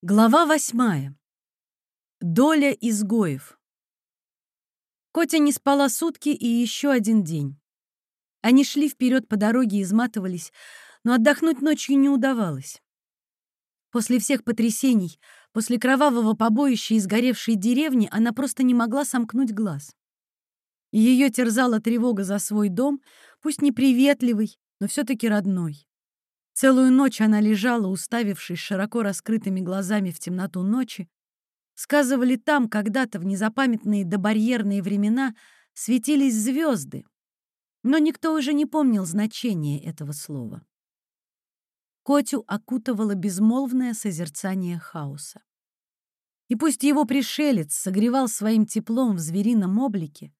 Глава восьмая. Доля изгоев. Котя не спала сутки и еще один день. Они шли вперед по дороге, изматывались, но отдохнуть ночью не удавалось. После всех потрясений, после кровавого побоища и сгоревшей деревни она просто не могла сомкнуть глаз. Ее терзала тревога за свой дом, пусть неприветливый, но все-таки родной. Целую ночь она лежала, уставившись широко раскрытыми глазами в темноту ночи. Сказывали там, когда-то в незапамятные добарьерные времена, светились звезды. Но никто уже не помнил значения этого слова. Котю окутывало безмолвное созерцание хаоса. И пусть его пришелец согревал своим теплом в зверином облике,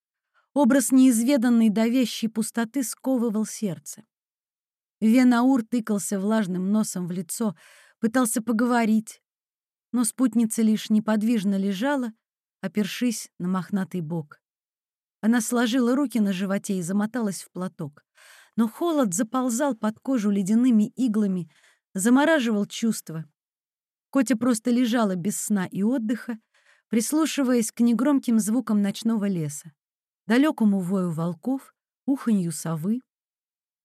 образ неизведанной давящей пустоты сковывал сердце. Венаур тыкался влажным носом в лицо, пытался поговорить, но спутница лишь неподвижно лежала, опершись на мохнатый бок. Она сложила руки на животе и замоталась в платок. Но холод заползал под кожу ледяными иглами, замораживал чувства. Котя просто лежала без сна и отдыха, прислушиваясь к негромким звукам ночного леса, далекому вою волков, уханью совы,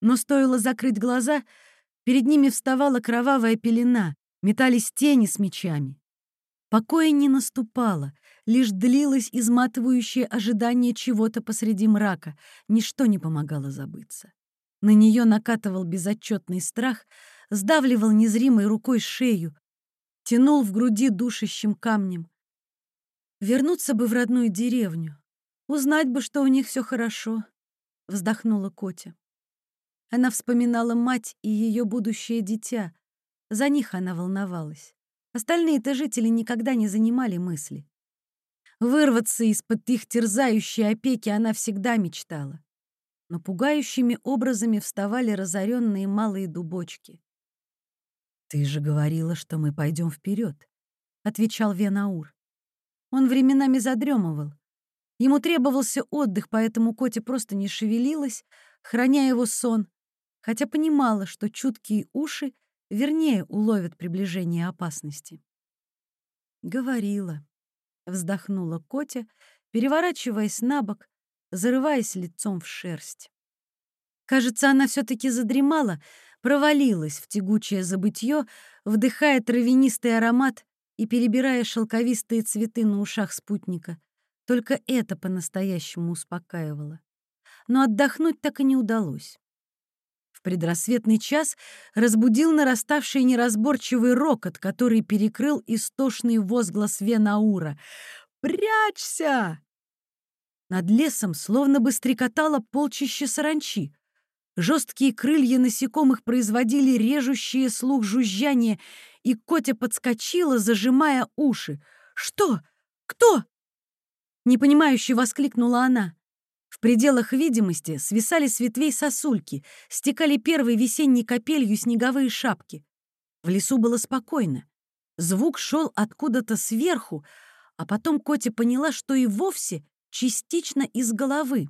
но стоило закрыть глаза, перед ними вставала кровавая пелена, метались тени с мечами. Покоя не наступало, лишь длилось изматывающее ожидание чего-то посреди мрака, ничто не помогало забыться. На нее накатывал безотчетный страх, сдавливал незримой рукой шею, тянул в груди душащим камнем. Вернуться бы в родную деревню, узнать бы, что у них все хорошо, вздохнула Котя. Она вспоминала мать и ее будущее дитя. За них она волновалась. Остальные-то жители никогда не занимали мысли. Вырваться из-под их терзающей опеки она всегда мечтала. Но пугающими образами вставали разоренные малые дубочки. «Ты же говорила, что мы пойдем вперед», — отвечал Венаур. Он временами задремывал. Ему требовался отдых, поэтому Котя просто не шевелилась, храня его сон, хотя понимала, что чуткие уши вернее уловят приближение опасности. «Говорила», — вздохнула Котя, переворачиваясь на бок, зарываясь лицом в шерсть. Кажется, она все-таки задремала, провалилась в тягучее забытье, вдыхая травянистый аромат и перебирая шелковистые цветы на ушах спутника. Только это по-настоящему успокаивало. Но отдохнуть так и не удалось предрассветный час разбудил нараставший неразборчивый рокот, который перекрыл истошный возглас Венаура. «Прячься!» Над лесом словно бы стрекотало полчище саранчи. Жесткие крылья насекомых производили режущие слух жужжание, и Котя подскочила, зажимая уши. «Что? Кто?» Непонимающе воскликнула она. Пределах видимости свисали с ветвей сосульки, стекали первой весенней капелью снеговые шапки. В лесу было спокойно. Звук шел откуда-то сверху, а потом Котя поняла, что и вовсе частично из головы.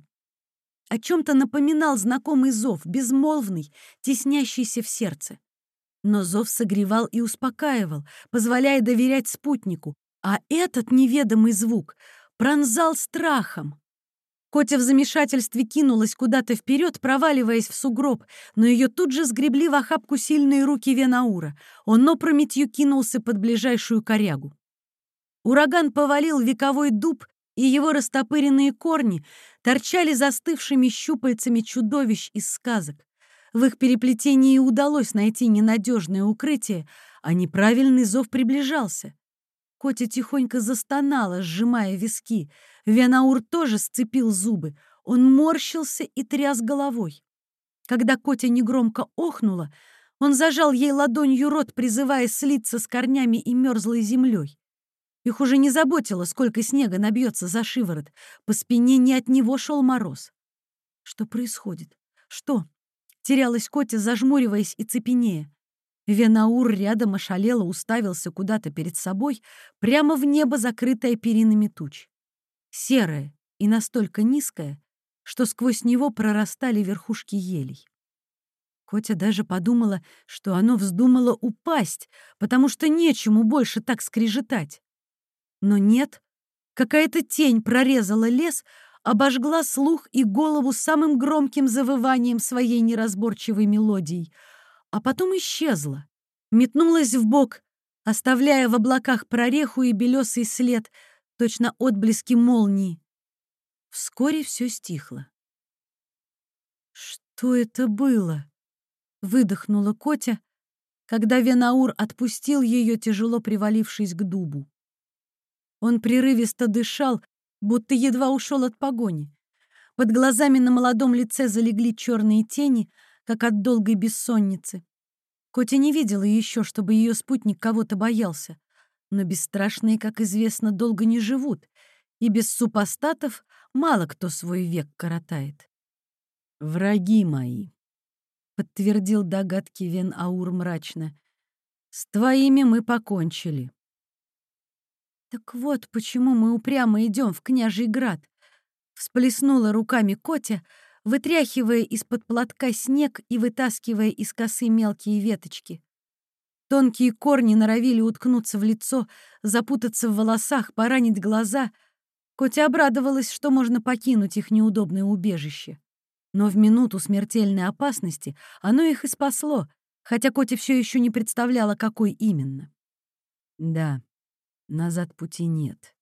О чем-то напоминал знакомый зов, безмолвный, теснящийся в сердце. Но зов согревал и успокаивал, позволяя доверять спутнику, а этот неведомый звук пронзал страхом. Котя в замешательстве кинулась куда-то вперед, проваливаясь в сугроб, но ее тут же сгребли в охапку сильные руки Венаура. Он опрометью кинулся под ближайшую корягу. Ураган повалил вековой дуб, и его растопыренные корни торчали застывшими щупальцами чудовищ из сказок. В их переплетении удалось найти ненадежное укрытие, а неправильный зов приближался. Котя тихонько застонала, сжимая виски. Венаур тоже сцепил зубы. Он морщился и тряс головой. Когда Котя негромко охнула, он зажал ей ладонью рот, призывая слиться с корнями и мерзлой землей. Их уже не заботило, сколько снега набьется за шиворот. По спине не от него шел мороз. Что происходит? Что? Терялась Котя, зажмуриваясь и цепенея. Венаур рядом ошалело уставился куда-то перед собой, прямо в небо, закрытое перинами туч. Серое и настолько низкое, что сквозь него прорастали верхушки елей. Котя даже подумала, что оно вздумало упасть, потому что нечему больше так скрежетать. Но нет, какая-то тень прорезала лес, обожгла слух и голову самым громким завыванием своей неразборчивой мелодией, а потом исчезла, метнулась в бок, оставляя в облаках прореху и белесый след, точно отблески молнии. Вскоре все стихло. «Что это было?» — выдохнула Котя, когда Венаур отпустил ее, тяжело привалившись к дубу. Он прерывисто дышал, будто едва ушел от погони. Под глазами на молодом лице залегли черные тени, как от долгой бессонницы. Котя не видела еще, чтобы ее спутник кого-то боялся. Но бесстрашные, как известно, долго не живут, и без супостатов мало кто свой век коротает. «Враги мои», — подтвердил догадки Вен Аур мрачно, — «с твоими мы покончили». «Так вот, почему мы упрямо идем в княжий град», — всплеснула руками Котя, — вытряхивая из-под платка снег и вытаскивая из косы мелкие веточки. Тонкие корни норовили уткнуться в лицо, запутаться в волосах, поранить глаза. Котя обрадовалась, что можно покинуть их неудобное убежище. Но в минуту смертельной опасности оно их и спасло, хотя Котя все еще не представляла, какой именно. Да, назад пути нет.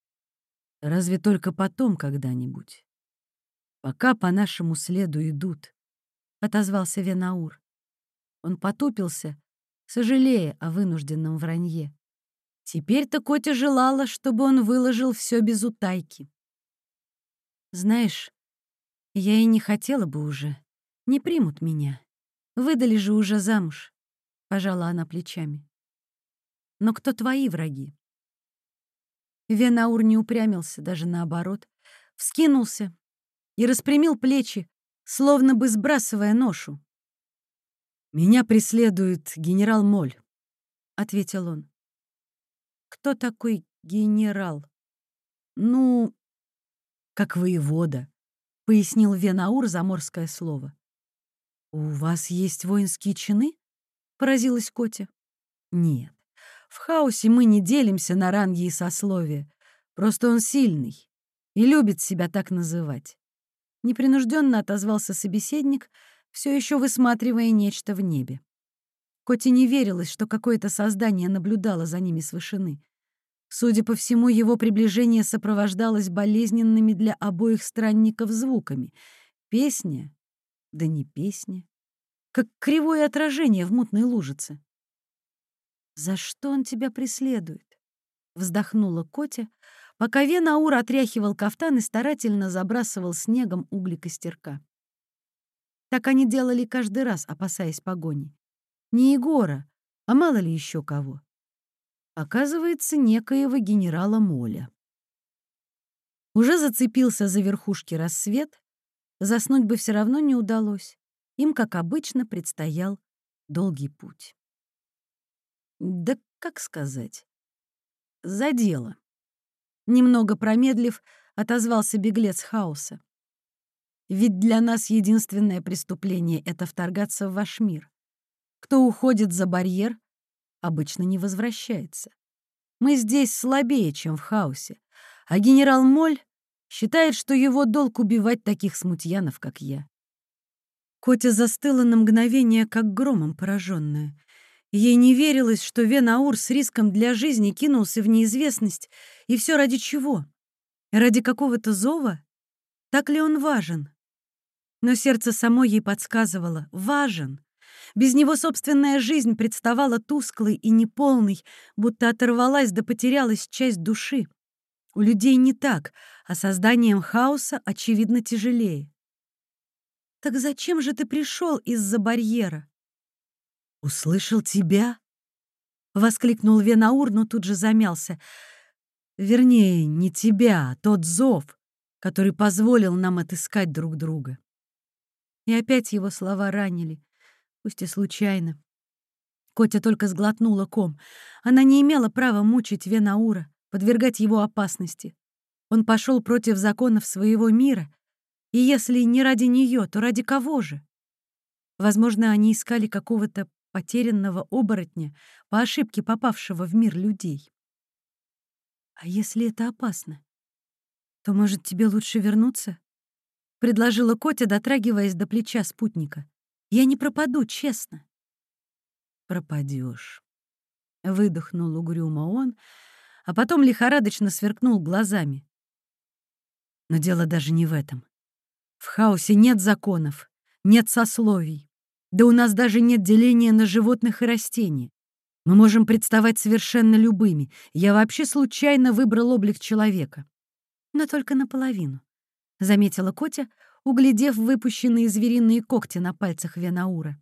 Разве только потом когда-нибудь. «Пока по нашему следу идут», — отозвался Венаур. Он потупился, сожалея о вынужденном вранье. Теперь-то Котя желала, чтобы он выложил все без утайки. «Знаешь, я и не хотела бы уже. Не примут меня. Выдали же уже замуж», — пожала она плечами. «Но кто твои враги?» Венаур не упрямился, даже наоборот. Вскинулся, и распрямил плечи, словно бы сбрасывая ношу. «Меня преследует генерал Моль», — ответил он. «Кто такой генерал?» «Ну, как воевода», — пояснил Венаур заморское слово. «У вас есть воинские чины?» — поразилась Котя. «Нет, в хаосе мы не делимся на ранги и сословия. Просто он сильный и любит себя так называть. Непринужденно отозвался собеседник, все еще высматривая нечто в небе. Коте не верилось, что какое-то создание наблюдало за ними с вышины. Судя по всему, его приближение сопровождалось болезненными для обоих странников звуками. Песня, да не песня, как кривое отражение в мутной лужице. «За что он тебя преследует?» — вздохнула Котя, пока Венаур отряхивал кафтан и старательно забрасывал снегом угли костерка. Так они делали каждый раз, опасаясь погони. Не Егора, а мало ли еще кого. Оказывается, некоего генерала Моля. Уже зацепился за верхушки рассвет, заснуть бы все равно не удалось. Им, как обычно, предстоял долгий путь. Да как сказать? За дело. Немного промедлив, отозвался беглец хаоса. Ведь для нас единственное преступление — это вторгаться в ваш мир. Кто уходит за барьер, обычно не возвращается. Мы здесь слабее, чем в хаосе, а генерал Моль считает, что его долг убивать таких смутьянов, как я. Котя застыла на мгновение, как громом пораженная. Ей не верилось, что Венаур с риском для жизни кинулся в неизвестность, и все ради чего? Ради какого-то зова? Так ли он важен? Но сердце само ей подсказывало — важен. Без него собственная жизнь представала тусклой и неполной, будто оторвалась да потерялась часть души. У людей не так, а созданием хаоса, очевидно, тяжелее. «Так зачем же ты пришел из-за барьера?» «Услышал тебя?» — воскликнул Венаур, но тут же замялся. «Вернее, не тебя, а тот зов, который позволил нам отыскать друг друга». И опять его слова ранили, пусть и случайно. Котя только сглотнула ком. Она не имела права мучить Венаура, подвергать его опасности. Он пошел против законов своего мира, и если не ради нее, то ради кого же? Возможно, они искали какого-то потерянного оборотня, по ошибке попавшего в мир людей. «А если это опасно, то, может, тебе лучше вернуться?» — предложила Котя, дотрагиваясь до плеча спутника. «Я не пропаду, честно». «Пропадешь», — выдохнул угрюмо он, а потом лихорадочно сверкнул глазами. Но дело даже не в этом. В хаосе нет законов, нет сословий. Да у нас даже нет деления на животных и растения. Мы можем представать совершенно любыми. Я вообще случайно выбрал облик человека. Но только наполовину, — заметила Котя, углядев выпущенные звериные когти на пальцах Венаура.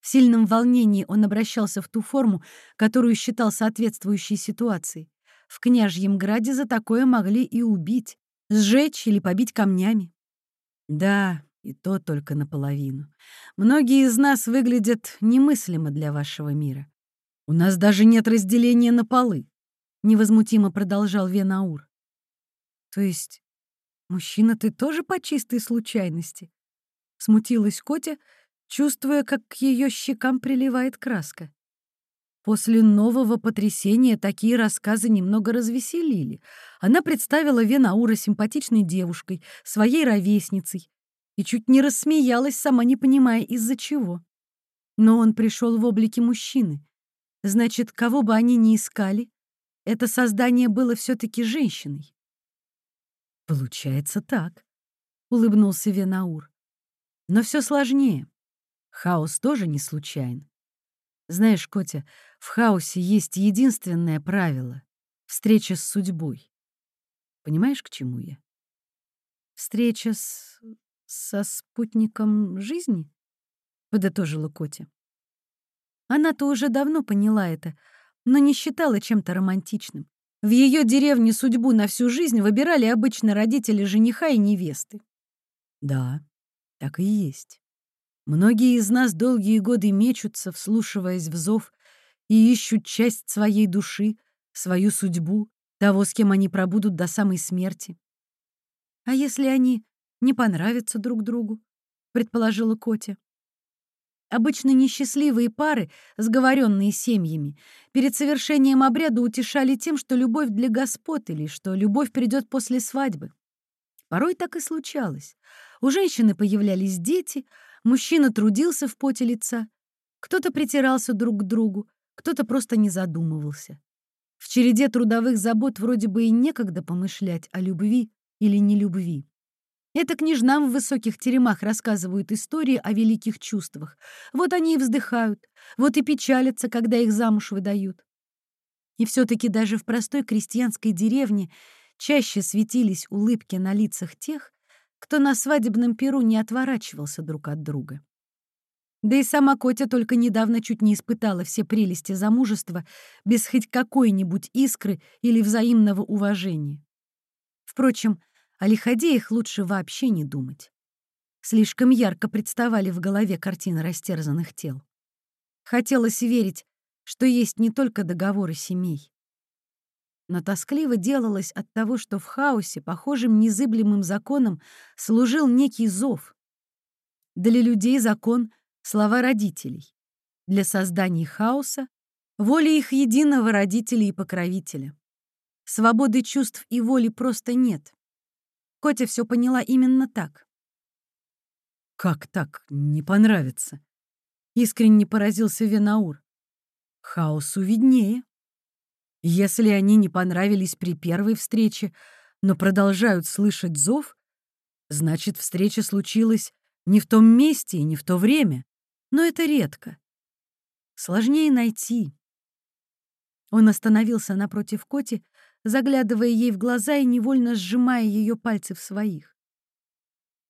В сильном волнении он обращался в ту форму, которую считал соответствующей ситуации. В княжьем граде за такое могли и убить, сжечь или побить камнями. Да, и то только наполовину. Многие из нас выглядят немыслимо для вашего мира. У нас даже нет разделения на полы, — невозмутимо продолжал Венаур. То есть, мужчина ты тоже по чистой случайности? Смутилась Котя, чувствуя, как к ее щекам приливает краска. После нового потрясения такие рассказы немного развеселили. Она представила Венаура симпатичной девушкой, своей ровесницей, и чуть не рассмеялась, сама не понимая, из-за чего. Но он пришел в облике мужчины. Значит, кого бы они ни искали, это создание было все-таки женщиной. «Получается так», — улыбнулся Венаур. «Но все сложнее. Хаос тоже не случайен. Знаешь, Котя, в хаосе есть единственное правило — встреча с судьбой. Понимаешь, к чему я? Встреча с... со спутником жизни? Подытожила Котя. Она-то уже давно поняла это, но не считала чем-то романтичным. В ее деревне судьбу на всю жизнь выбирали обычно родители жениха и невесты. Да, так и есть. Многие из нас долгие годы мечутся, вслушиваясь в зов, и ищут часть своей души, свою судьбу, того, с кем они пробудут до самой смерти. «А если они не понравятся друг другу?» — предположила Котя. Обычно несчастливые пары, сговоренные семьями, перед совершением обряда утешали тем, что любовь для господ или что любовь придет после свадьбы. Порой так и случалось. У женщины появлялись дети, Мужчина трудился в поте лица, кто-то притирался друг к другу, кто-то просто не задумывался. В череде трудовых забот вроде бы и некогда помышлять о любви или нелюбви. Это княжнам в высоких теремах рассказывают истории о великих чувствах. Вот они и вздыхают, вот и печалятся, когда их замуж выдают. И все-таки даже в простой крестьянской деревне чаще светились улыбки на лицах тех, кто на свадебном перу не отворачивался друг от друга. Да и сама Котя только недавно чуть не испытала все прелести замужества без хоть какой-нибудь искры или взаимного уважения. Впрочем, о лиходеях лучше вообще не думать. Слишком ярко представали в голове картины растерзанных тел. Хотелось верить, что есть не только договоры семей, но тоскливо делалось от того, что в хаосе, похожим незыблемым законом, служил некий зов. Для людей закон — слова родителей. Для создания хаоса — воля их единого родителя и покровителя. Свободы чувств и воли просто нет. Котя все поняла именно так. «Как так? Не понравится?» — искренне поразился Венаур. «Хаосу виднее». Если они не понравились при первой встрече, но продолжают слышать зов, значит, встреча случилась не в том месте и не в то время. Но это редко. Сложнее найти. Он остановился напротив Коти, заглядывая ей в глаза и невольно сжимая ее пальцы в своих.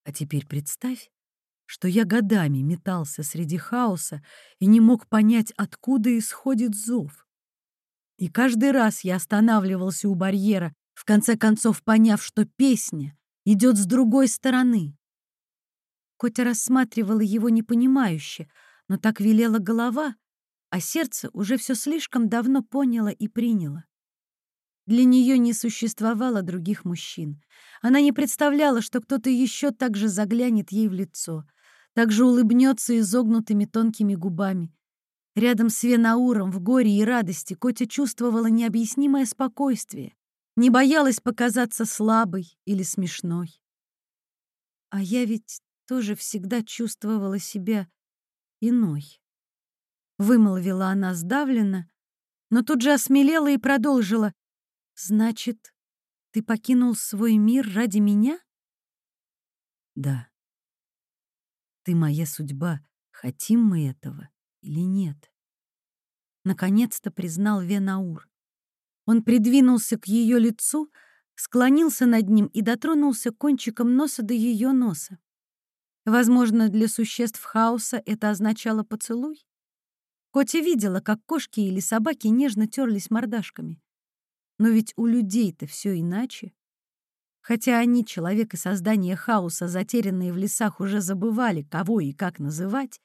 А теперь представь, что я годами метался среди хаоса и не мог понять, откуда исходит зов. И каждый раз я останавливался у барьера, в конце концов поняв, что песня идет с другой стороны. Котя рассматривала его непонимающе, но так велела голова, а сердце уже все слишком давно поняло и приняло. Для нее не существовало других мужчин. Она не представляла, что кто-то еще так же заглянет ей в лицо, также улыбнется изогнутыми тонкими губами. Рядом с Венауром в горе и радости Котя чувствовала необъяснимое спокойствие, не боялась показаться слабой или смешной. А я ведь тоже всегда чувствовала себя иной. Вымолвила она сдавленно, но тут же осмелела и продолжила. «Значит, ты покинул свой мир ради меня?» «Да. Ты моя судьба, хотим мы этого или нет?» Наконец-то признал Венаур. Он придвинулся к ее лицу, склонился над ним и дотронулся кончиком носа до ее носа. Возможно, для существ хаоса это означало поцелуй? Котя видела, как кошки или собаки нежно терлись мордашками. Но ведь у людей-то все иначе. Хотя они, человек и создание хаоса, затерянные в лесах, уже забывали, кого и как называть,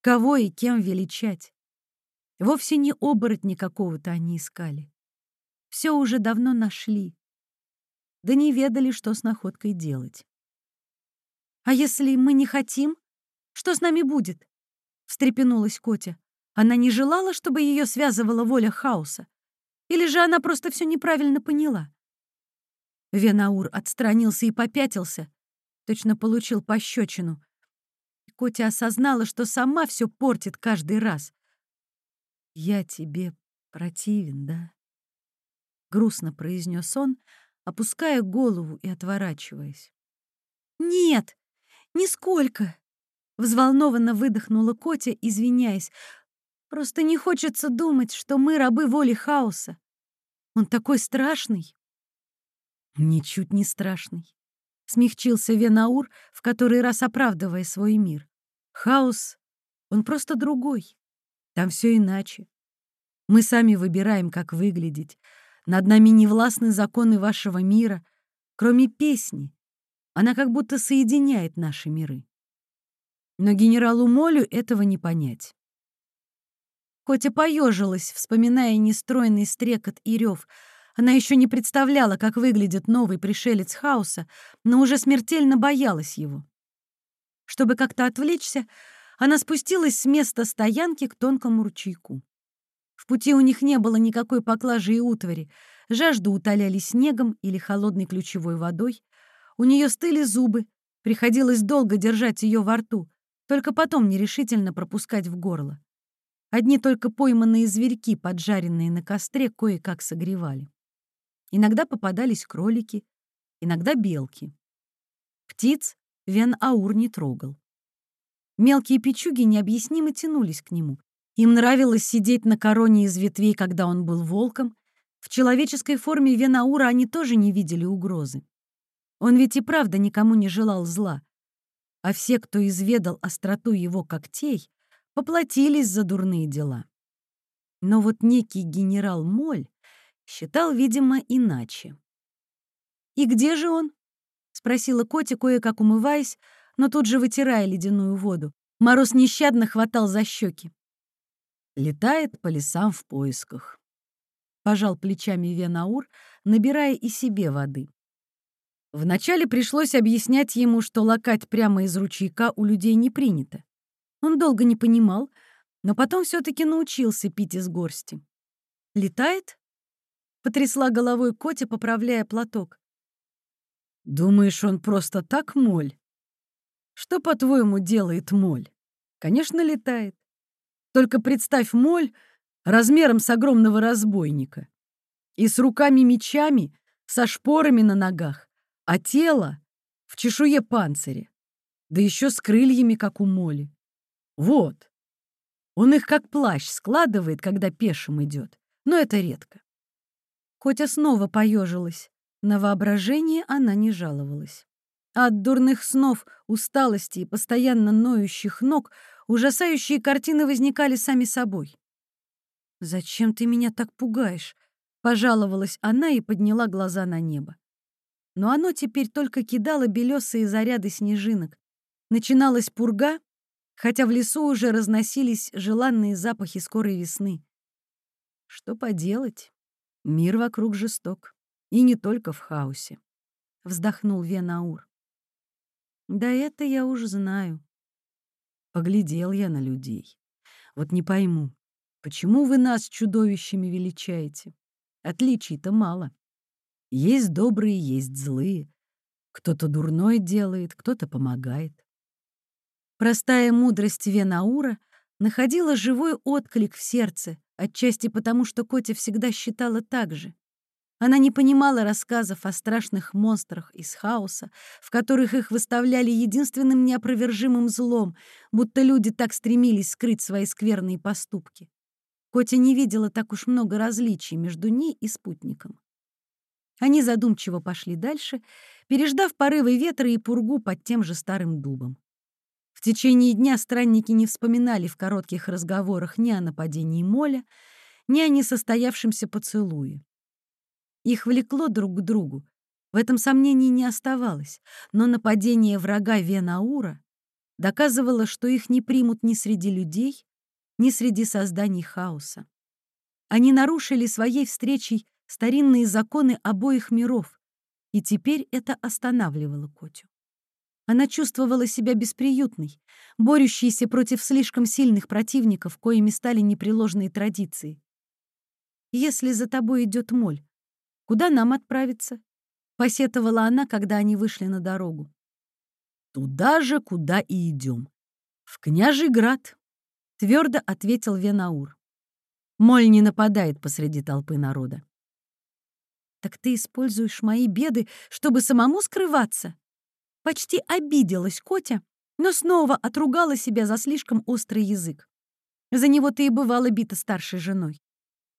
кого и кем величать. Вовсе не оборотни какого-то они искали. Все уже давно нашли. Да не ведали, что с находкой делать. «А если мы не хотим? Что с нами будет?» — встрепенулась Котя. Она не желала, чтобы ее связывала воля хаоса? Или же она просто все неправильно поняла? Венаур отстранился и попятился, точно получил пощечину. Котя осознала, что сама все портит каждый раз. «Я тебе противен, да?» Грустно произнес он, опуская голову и отворачиваясь. «Нет, нисколько!» Взволнованно выдохнула Котя, извиняясь. Просто не хочется думать, что мы рабы воли хаоса. Он такой страшный. Ничуть не страшный. Смягчился Венаур, в который раз оправдывая свой мир. Хаос, он просто другой. Там все иначе. Мы сами выбираем, как выглядеть. Над нами не властны законы вашего мира, кроме песни. Она как будто соединяет наши миры. Но генералу Молю этого не понять. Котя поежилась, вспоминая нестройный стрекот и рев. Она еще не представляла, как выглядит новый пришелец хаоса, но уже смертельно боялась его. Чтобы как-то отвлечься, она спустилась с места стоянки к тонкому ручейку. В пути у них не было никакой поклажи и утвари. Жажду утоляли снегом или холодной ключевой водой. У нее стыли зубы, приходилось долго держать ее во рту, только потом нерешительно пропускать в горло. Одни только пойманные зверьки, поджаренные на костре, кое-как согревали. Иногда попадались кролики, иногда белки. Птиц Вен-Аур не трогал. Мелкие печуги необъяснимо тянулись к нему. Им нравилось сидеть на короне из ветвей, когда он был волком. В человеческой форме Венаура они тоже не видели угрозы. Он ведь и правда никому не желал зла. А все, кто изведал остроту его когтей, поплатились за дурные дела. Но вот некий генерал Моль считал, видимо, иначе. «И где же он?» — спросила Котя, кое-как умываясь, но тут же вытирая ледяную воду. Мороз нещадно хватал за щеки. «Летает по лесам в поисках», — пожал плечами Венаур, набирая и себе воды. Вначале пришлось объяснять ему, что лакать прямо из ручейка у людей не принято. Он долго не понимал, но потом все-таки научился пить из горсти. «Летает?» — потрясла головой Котя, поправляя платок. «Думаешь, он просто так моль? Что, по-твоему, делает моль? Конечно, летает. Только представь моль размером с огромного разбойника и с руками-мечами, со шпорами на ногах, а тело в чешуе панциря, да еще с крыльями, как у моли. Вот. Он их как плащ складывает, когда пешим идет, но это редко. Котя снова поежилась. На воображение она не жаловалась. от дурных снов, усталости и постоянно ноющих ног ужасающие картины возникали сами собой. «Зачем ты меня так пугаешь?» — пожаловалась она и подняла глаза на небо. Но оно теперь только кидало белесые заряды снежинок. Начиналась пурга, хотя в лесу уже разносились желанные запахи скорой весны. Что поделать? Мир вокруг жесток. И не только в хаосе. Вздохнул Венаур. Да это я уж знаю. Поглядел я на людей. Вот не пойму, почему вы нас чудовищами величаете? Отличий-то мало. Есть добрые, есть злые. Кто-то дурной делает, кто-то помогает. Простая мудрость Венаура находила живой отклик в сердце, отчасти потому, что Котя всегда считала так же. Она не понимала рассказов о страшных монстрах из хаоса, в которых их выставляли единственным неопровержимым злом, будто люди так стремились скрыть свои скверные поступки. Котя не видела так уж много различий между ней и спутником. Они задумчиво пошли дальше, переждав порывы ветра и пургу под тем же старым дубом. В течение дня странники не вспоминали в коротких разговорах ни о нападении Моля, ни о несостоявшемся поцелуе. Их влекло друг к другу, в этом сомнений не оставалось, но нападение врага Венаура доказывало, что их не примут ни среди людей, ни среди созданий хаоса. Они нарушили своей встречей старинные законы обоих миров, и теперь это останавливало Котю. Она чувствовала себя бесприютной, борющейся против слишком сильных противников, коими стали непреложные традиции. «Если за тобой идет моль, Куда нам отправиться?» — посетовала она, когда они вышли на дорогу. «Туда же, куда и идем. В княжий град», — твердо ответил Венаур. Моль не нападает посреди толпы народа. «Так ты используешь мои беды, чтобы самому скрываться?» Почти обиделась Котя, но снова отругала себя за слишком острый язык. За него ты и бывала бита старшей женой.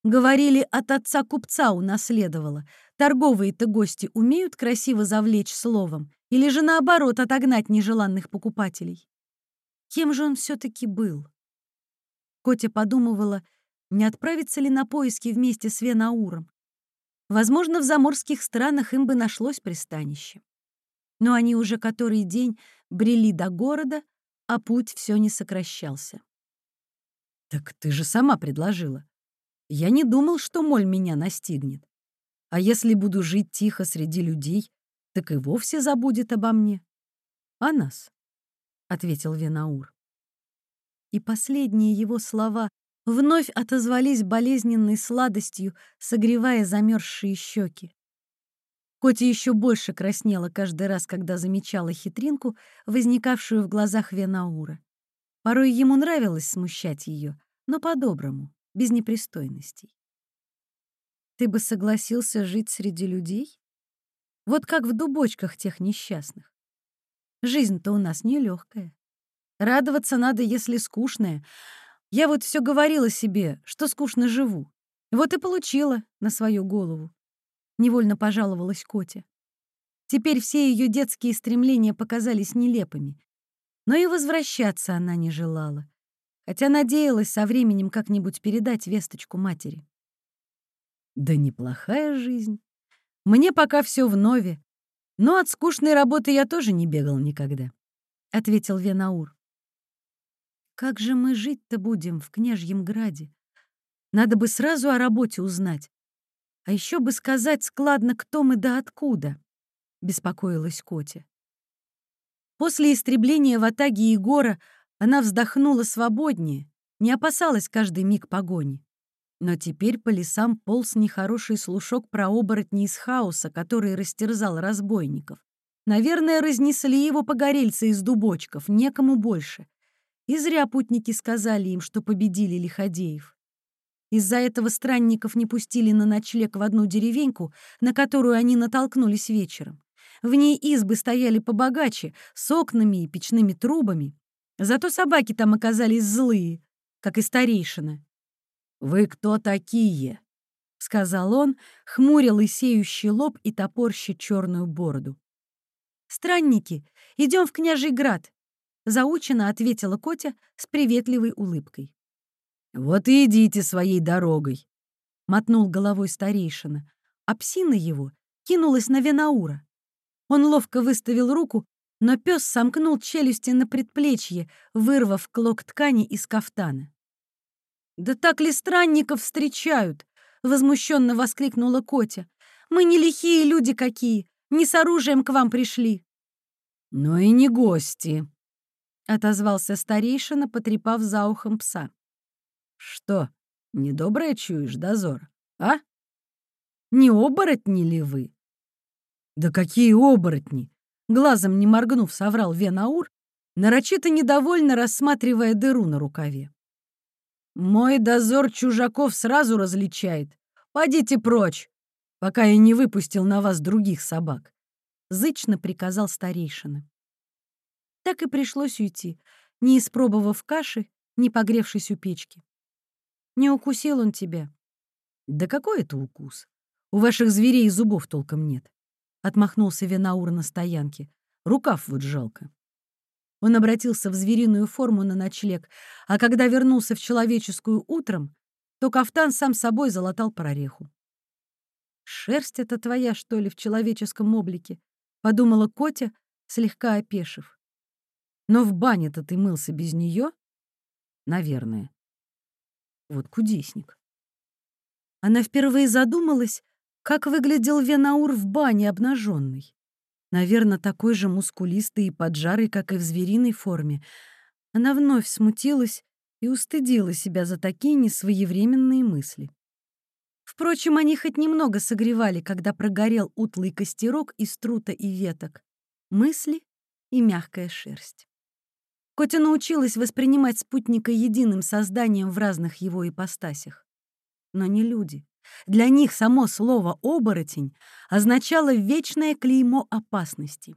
Говорили, от отца купца унаследовала. Торговые-то гости умеют красиво завлечь словом или же наоборот отогнать нежеланных покупателей. Кем же он все-таки был? Котя подумывала, не отправиться ли на поиски вместе с Венауром. Возможно, в заморских странах им бы нашлось пристанище. Но они уже который день брели до города, а путь все не сокращался. «Так ты же сама предложила», я не думал, что моль меня настигнет. А если буду жить тихо среди людей, так и вовсе забудет обо мне. А нас, — ответил Венаур. И последние его слова вновь отозвались болезненной сладостью, согревая замерзшие щеки. Котя еще больше краснела каждый раз, когда замечала хитринку, возникавшую в глазах Венаура. Порой ему нравилось смущать ее, но по-доброму без непристойностей. Ты бы согласился жить среди людей? Вот как в дубочках тех несчастных. Жизнь-то у нас нелегкая. Радоваться надо, если скучная. Я вот все говорила себе, что скучно живу. Вот и получила на свою голову. Невольно пожаловалась Коте. Теперь все ее детские стремления показались нелепыми. Но и возвращаться она не желала хотя надеялась со временем как-нибудь передать весточку матери. Да неплохая жизнь. Мне пока все в нове, но от скучной работы я тоже не бегал никогда, — ответил Венаур. Как же мы жить-то будем в княжьем граде? Надо бы сразу о работе узнать. А еще бы сказать складно, кто мы да откуда, — беспокоилась Котя. После истребления в Атаге Егора она вздохнула свободнее, не опасалась каждый миг погони. Но теперь по лесам полз нехороший слушок про оборотни из хаоса, который растерзал разбойников. Наверное, разнесли его погорельцы из дубочков, некому больше. И зря путники сказали им, что победили лиходеев. Из-за этого странников не пустили на ночлег в одну деревеньку, на которую они натолкнулись вечером. В ней избы стояли побогаче, с окнами и печными трубами. Зато собаки там оказались злые, как и старейшина. «Вы кто такие?» — сказал он, хмурил лысеющий лоб и топорщит черную бороду. «Странники, идем в княжий град», — заучено ответила Котя с приветливой улыбкой. «Вот и идите своей дорогой», — мотнул головой старейшина, а псина его кинулась на Венаура. Он ловко выставил руку но пес сомкнул челюсти на предплечье, вырвав клок ткани из кафтана. «Да так ли странников встречают?» — возмущенно воскликнула Котя. «Мы не лихие люди какие, не с оружием к вам пришли». «Но и не гости», — отозвался старейшина, потрепав за ухом пса. «Что, недоброе чуешь, дозор, а? Не оборотни ли вы?» «Да какие оборотни!» Глазом не моргнув, соврал Венаур, нарочито недовольно рассматривая дыру на рукаве. «Мой дозор чужаков сразу различает. Пойдите прочь, пока я не выпустил на вас других собак», — зычно приказал старейшина. Так и пришлось уйти, не испробовав каши, не погревшись у печки. Не укусил он тебя. Да какой это укус? У ваших зверей зубов толком нет. Отмахнулся Венаур на стоянке. Рукав вот жалко. Он обратился в звериную форму на ночлег, а когда вернулся в человеческую утром, то кафтан сам собой залатал прореху. «Шерсть это твоя, что ли, в человеческом облике?» — подумала Котя, слегка опешив. «Но в бане-то ты мылся без нее?» «Наверное». Вот кудесник. Она впервые задумалась, как выглядел Венаур в бане обнаженный. Наверное, такой же мускулистый и поджарый, как и в звериной форме. Она вновь смутилась и устыдила себя за такие несвоевременные мысли. Впрочем, они хоть немного согревали, когда прогорел утлый костерок из трута и веток. Мысли и мягкая шерсть. Котя научилась воспринимать спутника единым созданием в разных его ипостасях. Но не люди. Для них само слово «оборотень» означало вечное клеймо опасности.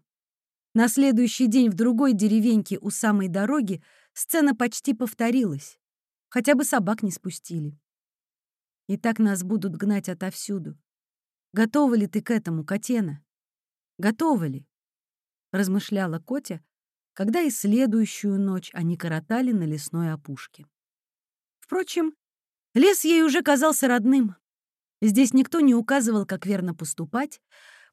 На следующий день в другой деревеньке у самой дороги сцена почти повторилась. Хотя бы собак не спустили. И так нас будут гнать отовсюду. Готова ли ты к этому, Котена? Готова ли? Размышляла Котя, когда и следующую ночь они коротали на лесной опушке. Впрочем, лес ей уже казался родным. Здесь никто не указывал, как верно поступать.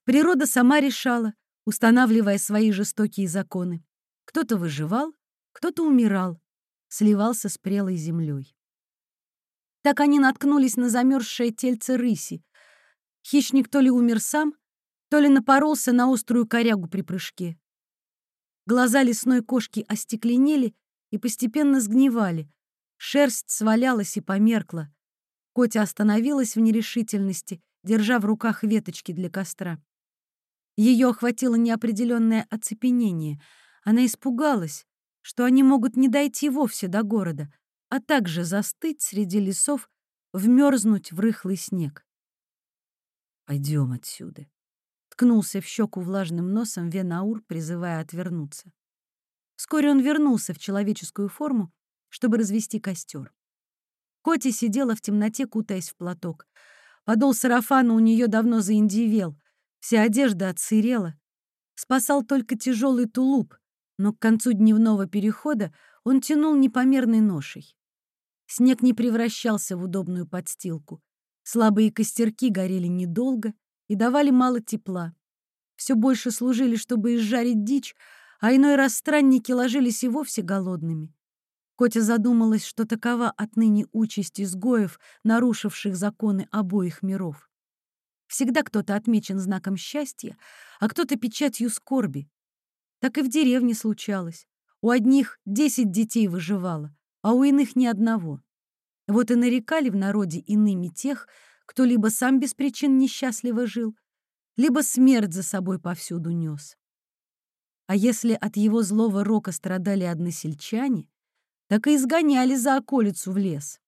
Природа сама решала, устанавливая свои жестокие законы. Кто-то выживал, кто-то умирал, сливался с прелой землей. Так они наткнулись на замерзшее тельце рыси. Хищник то ли умер сам, то ли напоролся на острую корягу при прыжке. Глаза лесной кошки остекленели и постепенно сгнивали. Шерсть свалялась и померкла. Котя остановилась в нерешительности, держа в руках веточки для костра. Ее охватило неопределенное оцепенение. Она испугалась, что они могут не дойти вовсе до города, а также застыть среди лесов, вмерзнуть в рыхлый снег. «Пойдем отсюда», — ткнулся в щеку влажным носом Венаур, призывая отвернуться. Вскоре он вернулся в человеческую форму, чтобы развести костер. Коти сидела в темноте, кутаясь в платок. Подол сарафана у нее давно заиндивел, вся одежда отсырела. Спасал только тяжелый тулуп, но к концу дневного перехода он тянул непомерной ношей. Снег не превращался в удобную подстилку. Слабые костерки горели недолго и давали мало тепла. Все больше служили, чтобы изжарить дичь, а иной раз странники ложились и вовсе голодными. Котя задумалась, что такова отныне участь изгоев, нарушивших законы обоих миров. Всегда кто-то отмечен знаком счастья, а кто-то печатью скорби. Так и в деревне случалось. У одних десять детей выживало, а у иных ни одного. Вот и нарекали в народе иными тех, кто либо сам без причин несчастливо жил, либо смерть за собой повсюду нес. А если от его злого рока страдали односельчане, так и изгоняли за околицу в лес.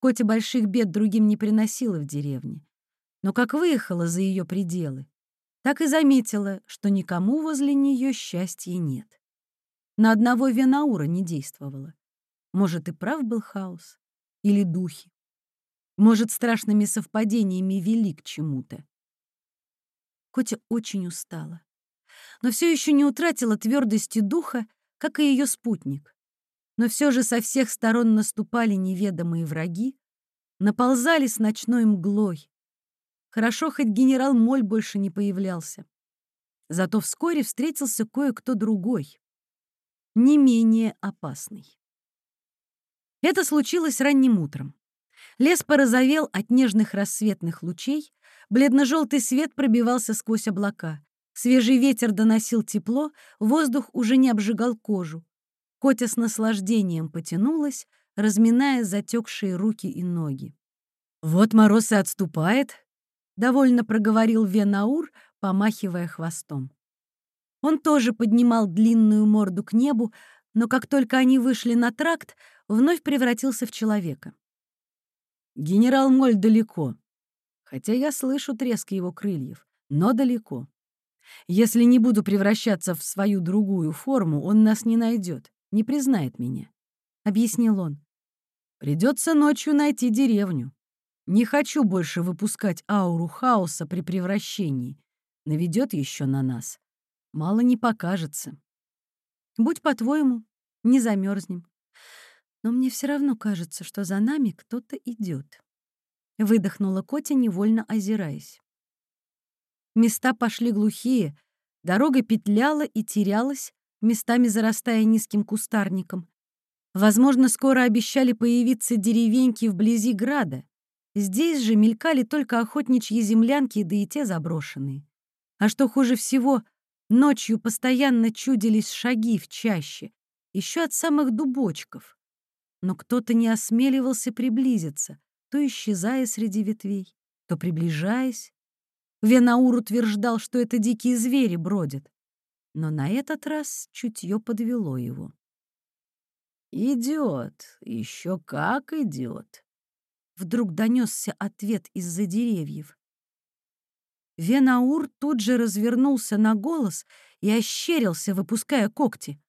Котя больших бед другим не приносила в деревне, но как выехала за ее пределы, так и заметила, что никому возле нее счастья нет. На одного Венаура не действовало. Может, и прав был хаос? Или духи? Может, страшными совпадениями вели к чему-то? Котя очень устала, но все еще не утратила твердости духа, как и ее спутник но все же со всех сторон наступали неведомые враги, наползали с ночной мглой. Хорошо, хоть генерал Моль больше не появлялся. Зато вскоре встретился кое-кто другой, не менее опасный. Это случилось ранним утром. Лес порозовел от нежных рассветных лучей, бледно-желтый свет пробивался сквозь облака. Свежий ветер доносил тепло, воздух уже не обжигал кожу. Котя с наслаждением потянулась, разминая затекшие руки и ноги. «Вот мороз и отступает», — довольно проговорил Венаур, помахивая хвостом. Он тоже поднимал длинную морду к небу, но как только они вышли на тракт, вновь превратился в человека. «Генерал Моль далеко, хотя я слышу треск его крыльев, но далеко. Если не буду превращаться в свою другую форму, он нас не найдет, не признает меня», — объяснил он. «Придется ночью найти деревню. Не хочу больше выпускать ауру хаоса при превращении. Наведет еще на нас. Мало не покажется. Будь по-твоему, не замерзнем. Но мне все равно кажется, что за нами кто-то идет. Выдохнула Котя, невольно озираясь. Места пошли глухие, дорога петляла и терялась, местами зарастая низким кустарником. Возможно, скоро обещали появиться деревеньки вблизи града. Здесь же мелькали только охотничьи землянки, да и те заброшенные. А что хуже всего, ночью постоянно чудились шаги в чаще, еще от самых дубочков. Но кто-то не осмеливался приблизиться, то исчезая среди ветвей, то приближаясь. Венаур утверждал, что это дикие звери бродят. Но на этот раз чутье подвело его. «Идет, еще как идет!» Вдруг донесся ответ из-за деревьев. Венаур тут же развернулся на голос и ощерился, выпуская когти.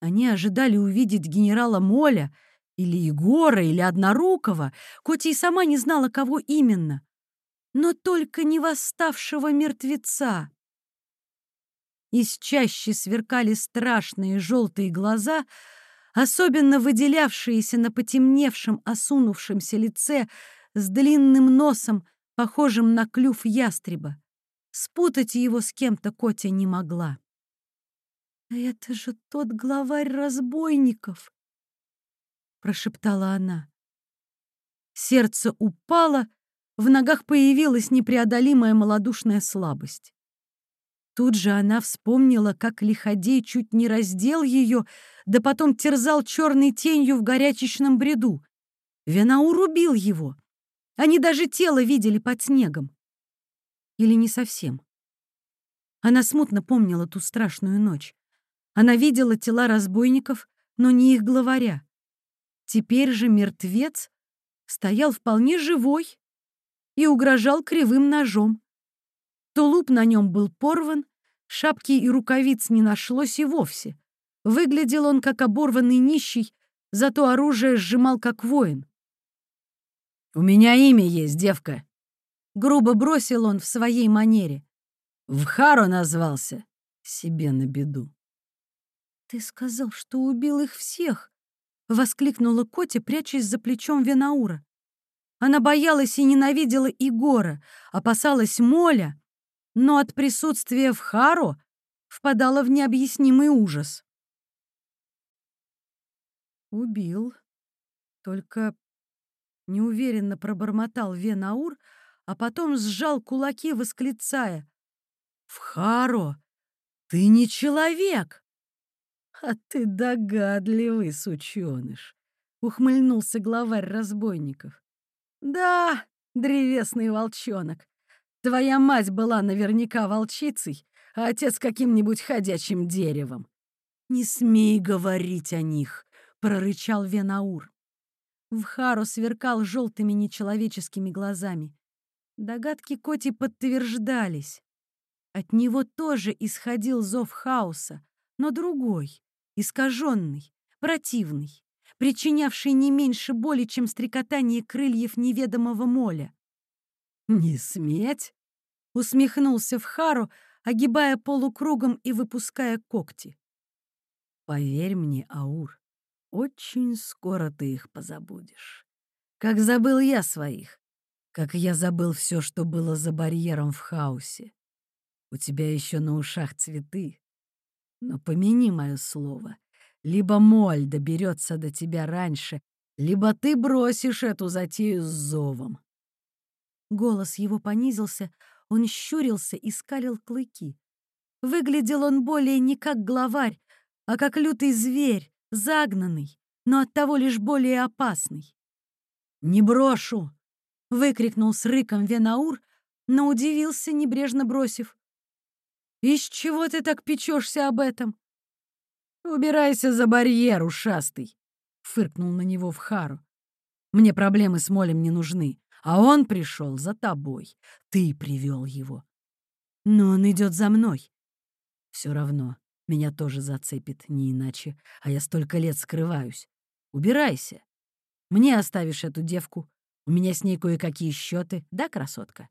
Они ожидали увидеть генерала Моля или Егора, или Однорукого, хоть и сама не знала, кого именно но только не восставшего мертвеца. Из чаще сверкали страшные желтые глаза, особенно выделявшиеся на потемневшем, осунувшемся лице с длинным носом, похожим на клюв ястреба. Спутать его с кем-то Котя не могла. «Это же тот главарь разбойников!» — прошептала она. Сердце упало, в ногах появилась непреодолимая малодушная слабость. Тут же она вспомнила, как лиходей чуть не раздел ее, да потом терзал черной тенью в горячечном бреду. Венаур убил его. Они даже тело видели под снегом. Или не совсем. Она смутно помнила ту страшную ночь. Она видела тела разбойников, но не их главаря. Теперь же мертвец стоял вполне живой, и угрожал кривым ножом. Тулуп на нем был порван, шапки и рукавиц не нашлось и вовсе. Выглядел он как оборванный нищий, зато оружие сжимал как воин. «У меня имя есть, девка!» Грубо бросил он в своей манере. «В Хару назвался, себе на беду». «Ты сказал, что убил их всех!» — воскликнула Котя, прячась за плечом Венаура. Она боялась и ненавидела Игора, опасалась Моля, но от присутствия в Харо впадала в необъяснимый ужас. «Убил. Только неуверенно пробормотал Венаур, а потом сжал кулаки, восклицая. «В Харо! Ты не человек!» «А ты догадливый сученыш!» — ухмыльнулся главарь разбойников. «Да, древесный волчонок. Твоя мать была наверняка волчицей, а отец каким-нибудь ходячим деревом». «Не смей говорить о них», — прорычал Венаур. Вхару сверкал желтыми нечеловеческими глазами. Догадки Коти подтверждались. От него тоже исходил зов хаоса, но другой, искаженный, противный причинявший не меньше боли, чем стрекотание крыльев неведомого моля. «Не сметь!» — усмехнулся Вхару, огибая полукругом и выпуская когти. «Поверь мне, Аур, очень скоро ты их позабудешь. Как забыл я своих, как я забыл все, что было за барьером в хаосе. У тебя еще на ушах цветы, но помяни мое слово — либо моль доберется до тебя раньше, либо ты бросишь эту затею с зовом. Голос его понизился, он щурился и скалил клыки. Выглядел он более не как главарь, а как лютый зверь, загнанный, но оттого лишь более опасный. «Не брошу!» — выкрикнул с рыком Венаур, но удивился, небрежно бросив. «Из чего ты так печешься об этом?» «Убирайся за барьер, ушастый!» — фыркнул на него Вхару. «Мне проблемы с Молем не нужны, а он пришел за тобой. Ты привел его. Но он идет за мной. Все равно, меня тоже зацепит, не иначе, а я столько лет скрываюсь. Убирайся. Мне оставишь эту девку. У меня с ней кое-какие счеты, да, красотка?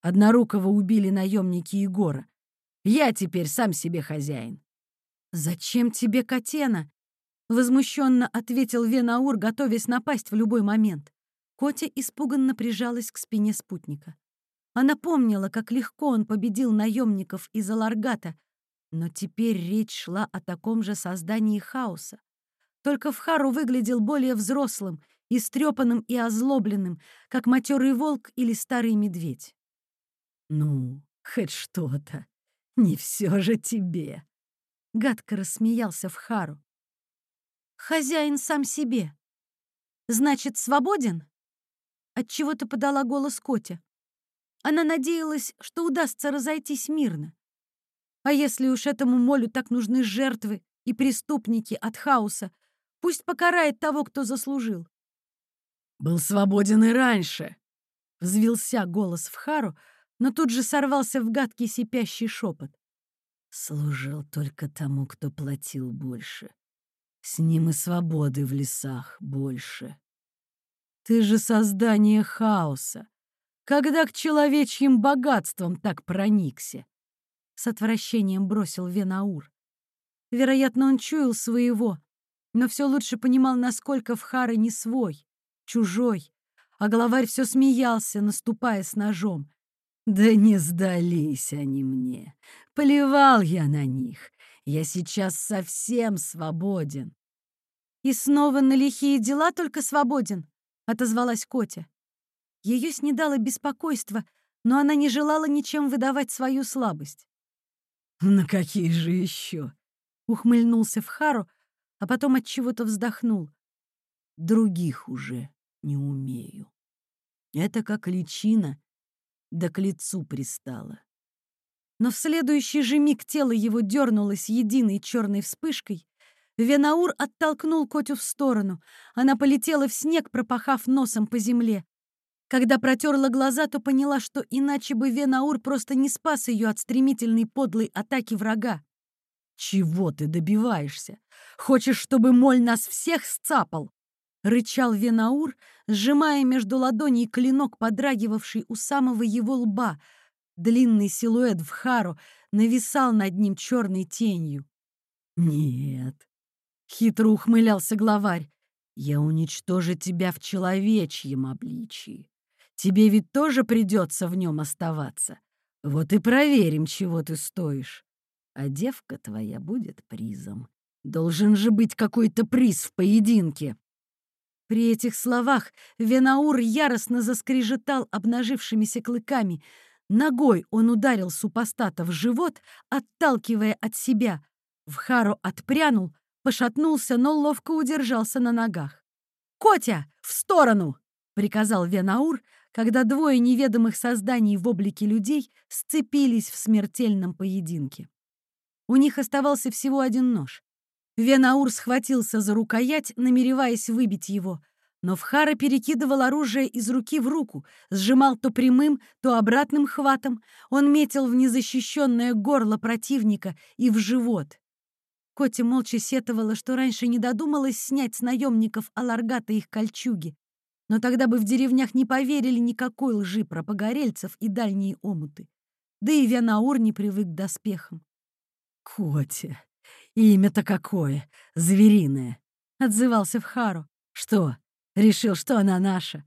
Однорукого убили наемники Егора. Я теперь сам себе хозяин. «Зачем тебе Котена?» — возмущенно ответил Венаур, готовясь напасть в любой момент. Котя испуганно прижалась к спине спутника. Она помнила, как легко он победил наемников из Аларгата, но теперь речь шла о таком же создании хаоса. Только Вхару выглядел более взрослым, истрепанным и озлобленным, как матерый волк или старый медведь. «Ну, хоть что-то. Не все же тебе!» Гадко рассмеялся Вхару. «Хозяин сам себе. Значит, свободен?» Отчего-то подала голос Котя. Она надеялась, что удастся разойтись мирно. А если уж этому молю так нужны жертвы и преступники от хаоса, пусть покарает того, кто заслужил. «Был свободен и раньше», — взвился голос в Хару, но тут же сорвался в гадкий сипящий шепот. «Служил только тому, кто платил больше. С ним и свободы в лесах больше. Ты же создание хаоса. Когда к человечьим богатствам так проникся?» С отвращением бросил Венаур. Вероятно, он чуял своего, но все лучше понимал, насколько Вхара не свой, чужой, а главарь все смеялся, наступая с ножом. «Да не сдались они мне. Поливал я на них. Я сейчас совсем свободен». «И снова на лихие дела только свободен», — отозвалась Котя. Ее снедало беспокойство, но она не желала ничем выдавать свою слабость. «На какие же еще?» — ухмыльнулся Вхару, а потом от чего-то вздохнул. «Других уже не умею. Это как личина, да к лицу пристала. Но в следующий же миг тело его дернулось единой черной вспышкой. Венаур оттолкнул Котю в сторону. Она полетела в снег, пропахав носом по земле. Когда протерла глаза, то поняла, что иначе бы Венаур просто не спас ее от стремительной подлой атаки врага. «Чего ты добиваешься? Хочешь, чтобы моль нас всех сцапал?» — рычал Венаур, сжимая между ладоней клинок, подрагивавший у самого его лба. Длинный силуэт в хару нависал над ним черной тенью. «Нет», — хитро ухмылялся главарь, — «я уничтожу тебя в человечьем обличии. Тебе ведь тоже придется в нем оставаться. Вот и проверим, чего ты стоишь. А девка твоя будет призом. Должен же быть какой-то приз в поединке». При этих словах Венаур яростно заскрежетал обнажившимися клыками. Ногой он ударил супостата в живот, отталкивая от себя. Вхару отпрянул, пошатнулся, но ловко удержался на ногах. «Котя, в сторону!» — приказал Венаур, когда двое неведомых созданий в облике людей сцепились в смертельном поединке. У них оставался всего один нож. Венаур схватился за рукоять, намереваясь выбить его, но Вхара перекидывал оружие из руки в руку, сжимал то прямым, то обратным хватом. Он метил в незащищенное горло противника и в живот. Котя молча сетовала, что раньше не додумалась снять с наемников Аларгата их кольчуги, но тогда бы в деревнях не поверили никакой лжи про погорельцев и дальние омуты. Да и Венаур не привык к доспехам. «Котя, имя-то какое! Звериное!» — отзывался Вхару. «Что, решил, что она наша?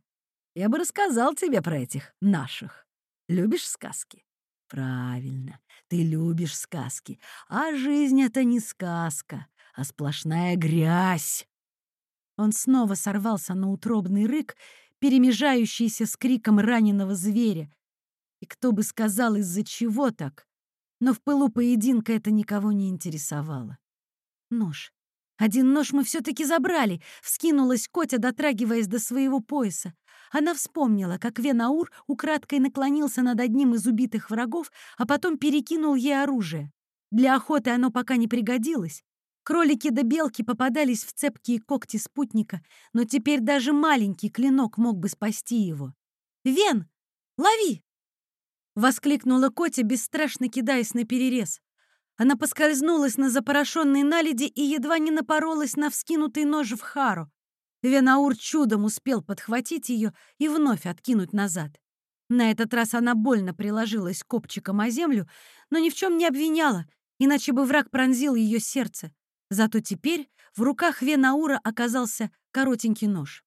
Я бы рассказал тебе про этих наших. Любишь сказки?» «Правильно, ты любишь сказки, а жизнь — это не сказка, а сплошная грязь!» Он снова сорвался на утробный рык, перемежающийся с криком раненого зверя. И кто бы сказал, из-за чего так, но в пылу поединка это никого не интересовало. Нож. «Один нож мы все-таки забрали!» — вскинулась Котя, дотрагиваясь до своего пояса. Она вспомнила, как Венаур украдкой наклонился над одним из убитых врагов, а потом перекинул ей оружие. Для охоты оно пока не пригодилось. Кролики да белки попадались в цепкие когти спутника, но теперь даже маленький клинок мог бы спасти его. «Вен, лови!» — воскликнула Котя, бесстрашно кидаясь на перерез. Она поскользнулась на запорошенной наледи и едва не напоролась на вскинутый нож в хару. Венаур чудом успел подхватить ее и вновь откинуть назад. На этот раз она больно приложилась копчиком о землю, но ни в чем не обвиняла, иначе бы враг пронзил ее сердце. Зато теперь в руках Венаура оказался коротенький нож.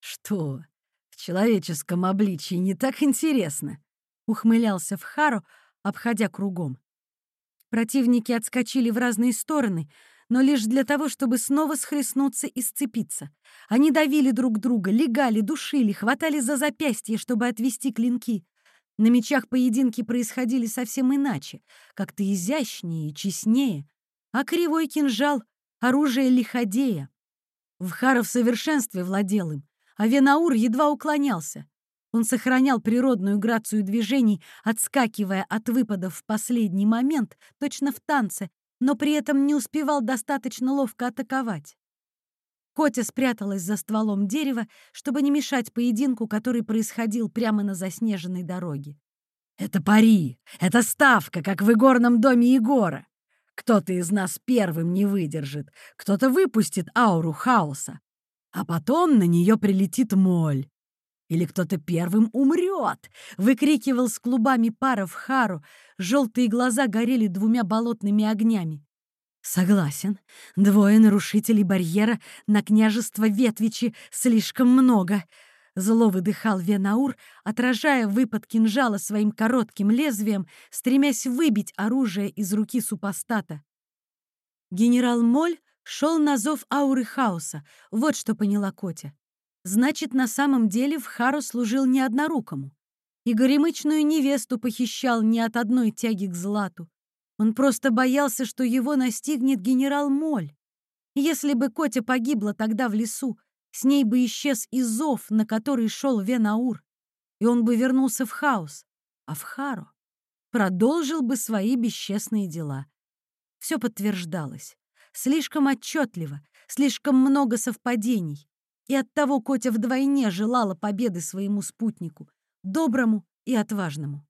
«Что, в человеческом обличии не так интересно?» — ухмылялся Вхару, обходя кругом. Противники отскочили в разные стороны, но лишь для того, чтобы снова схлестнуться и сцепиться. Они давили друг друга, легали, душили, хватали за запястье, чтобы отвести клинки. На мечах поединки происходили совсем иначе, как-то изящнее и честнее. А кривой кинжал — оружие лиходея. Вхара в совершенстве владел им, а Венаур едва уклонялся. Он сохранял природную грацию движений, отскакивая от выпадов в последний момент, точно в танце, но при этом не успевал достаточно ловко атаковать. Котя спряталась за стволом дерева, чтобы не мешать поединку, который происходил прямо на заснеженной дороге. «Это пари! Это ставка, как в игорном доме Егора! Кто-то из нас первым не выдержит, кто-то выпустит ауру хаоса, а потом на нее прилетит моль. Или кто-то первым умрет!» — выкрикивал с клубами пара в хару. Желтые глаза горели двумя болотными огнями. «Согласен. Двое нарушителей барьера на княжество Ветвичи слишком много», — зло выдыхал Венаур, отражая выпад кинжала своим коротким лезвием, стремясь выбить оружие из руки супостата. Генерал Моль шел на зов ауры хаоса, вот что поняла Котя. Значит, на самом деле в Хару служил не однорукому. И горемычную невесту похищал не от одной тяги к злату. Он просто боялся, что его настигнет генерал Моль. Если бы Котя погибла тогда в лесу, с ней бы исчез и зов, на который шел Венаур, и он бы вернулся в хаос, а в Хару продолжил бы свои бесчестные дела. Все подтверждалось. Слишком отчетливо, слишком много совпадений. И оттого Котя вдвойне желала победы своему спутнику, доброму и отважному.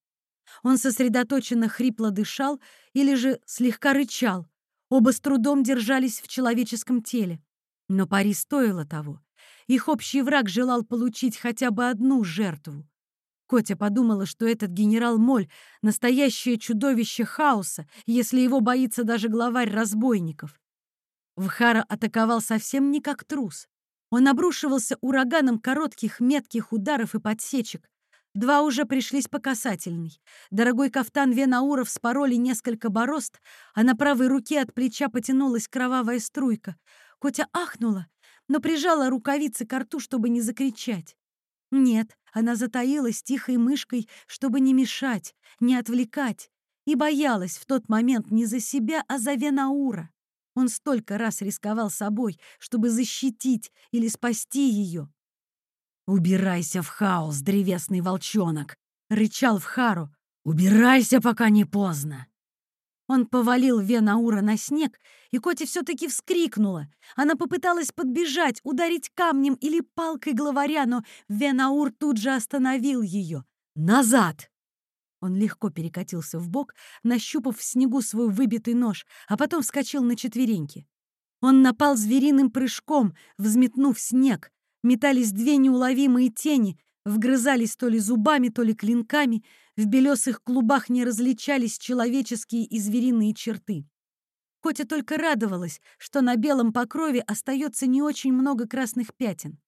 Он сосредоточенно хрипло дышал или же слегка рычал. Оба с трудом держались в человеческом теле. Но пари стоило того. Их общий враг желал получить хотя бы одну жертву. Котя подумала, что этот генерал Моль — настоящее чудовище хаоса, если его боится даже главарь разбойников. Вхара атаковал совсем не как трус. Он обрушивался ураганом коротких, метких ударов и подсечек. Два уже пришлись по касательной. Дорогой кафтан Венауров спороли несколько борозд, а на правой руке от плеча потянулась кровавая струйка. Котя ахнула, но прижала рукавицы к рту, чтобы не закричать. Нет, она затаилась тихой мышкой, чтобы не мешать, не отвлекать, и боялась в тот момент не за себя, а за Венаура. Он столько раз рисковал собой, чтобы защитить или спасти ее. «Убирайся в хаос, древесный волчонок!» — рычал в Хару. «Убирайся, пока не поздно!» Он повалил Венаура на снег, и Коти все-таки вскрикнула. Она попыталась подбежать, ударить камнем или палкой главаря, но Венаур тут же остановил ее. «Назад!» Он легко перекатился в бок, нащупав в снегу свой выбитый нож, а потом вскочил на четвереньки. Он напал звериным прыжком, взметнув снег. Метались две неуловимые тени, вгрызались то ли зубами, то ли клинками, в белесых клубах не различались человеческие и звериные черты. Котя только радовалась, что на белом покрове остается не очень много красных пятен.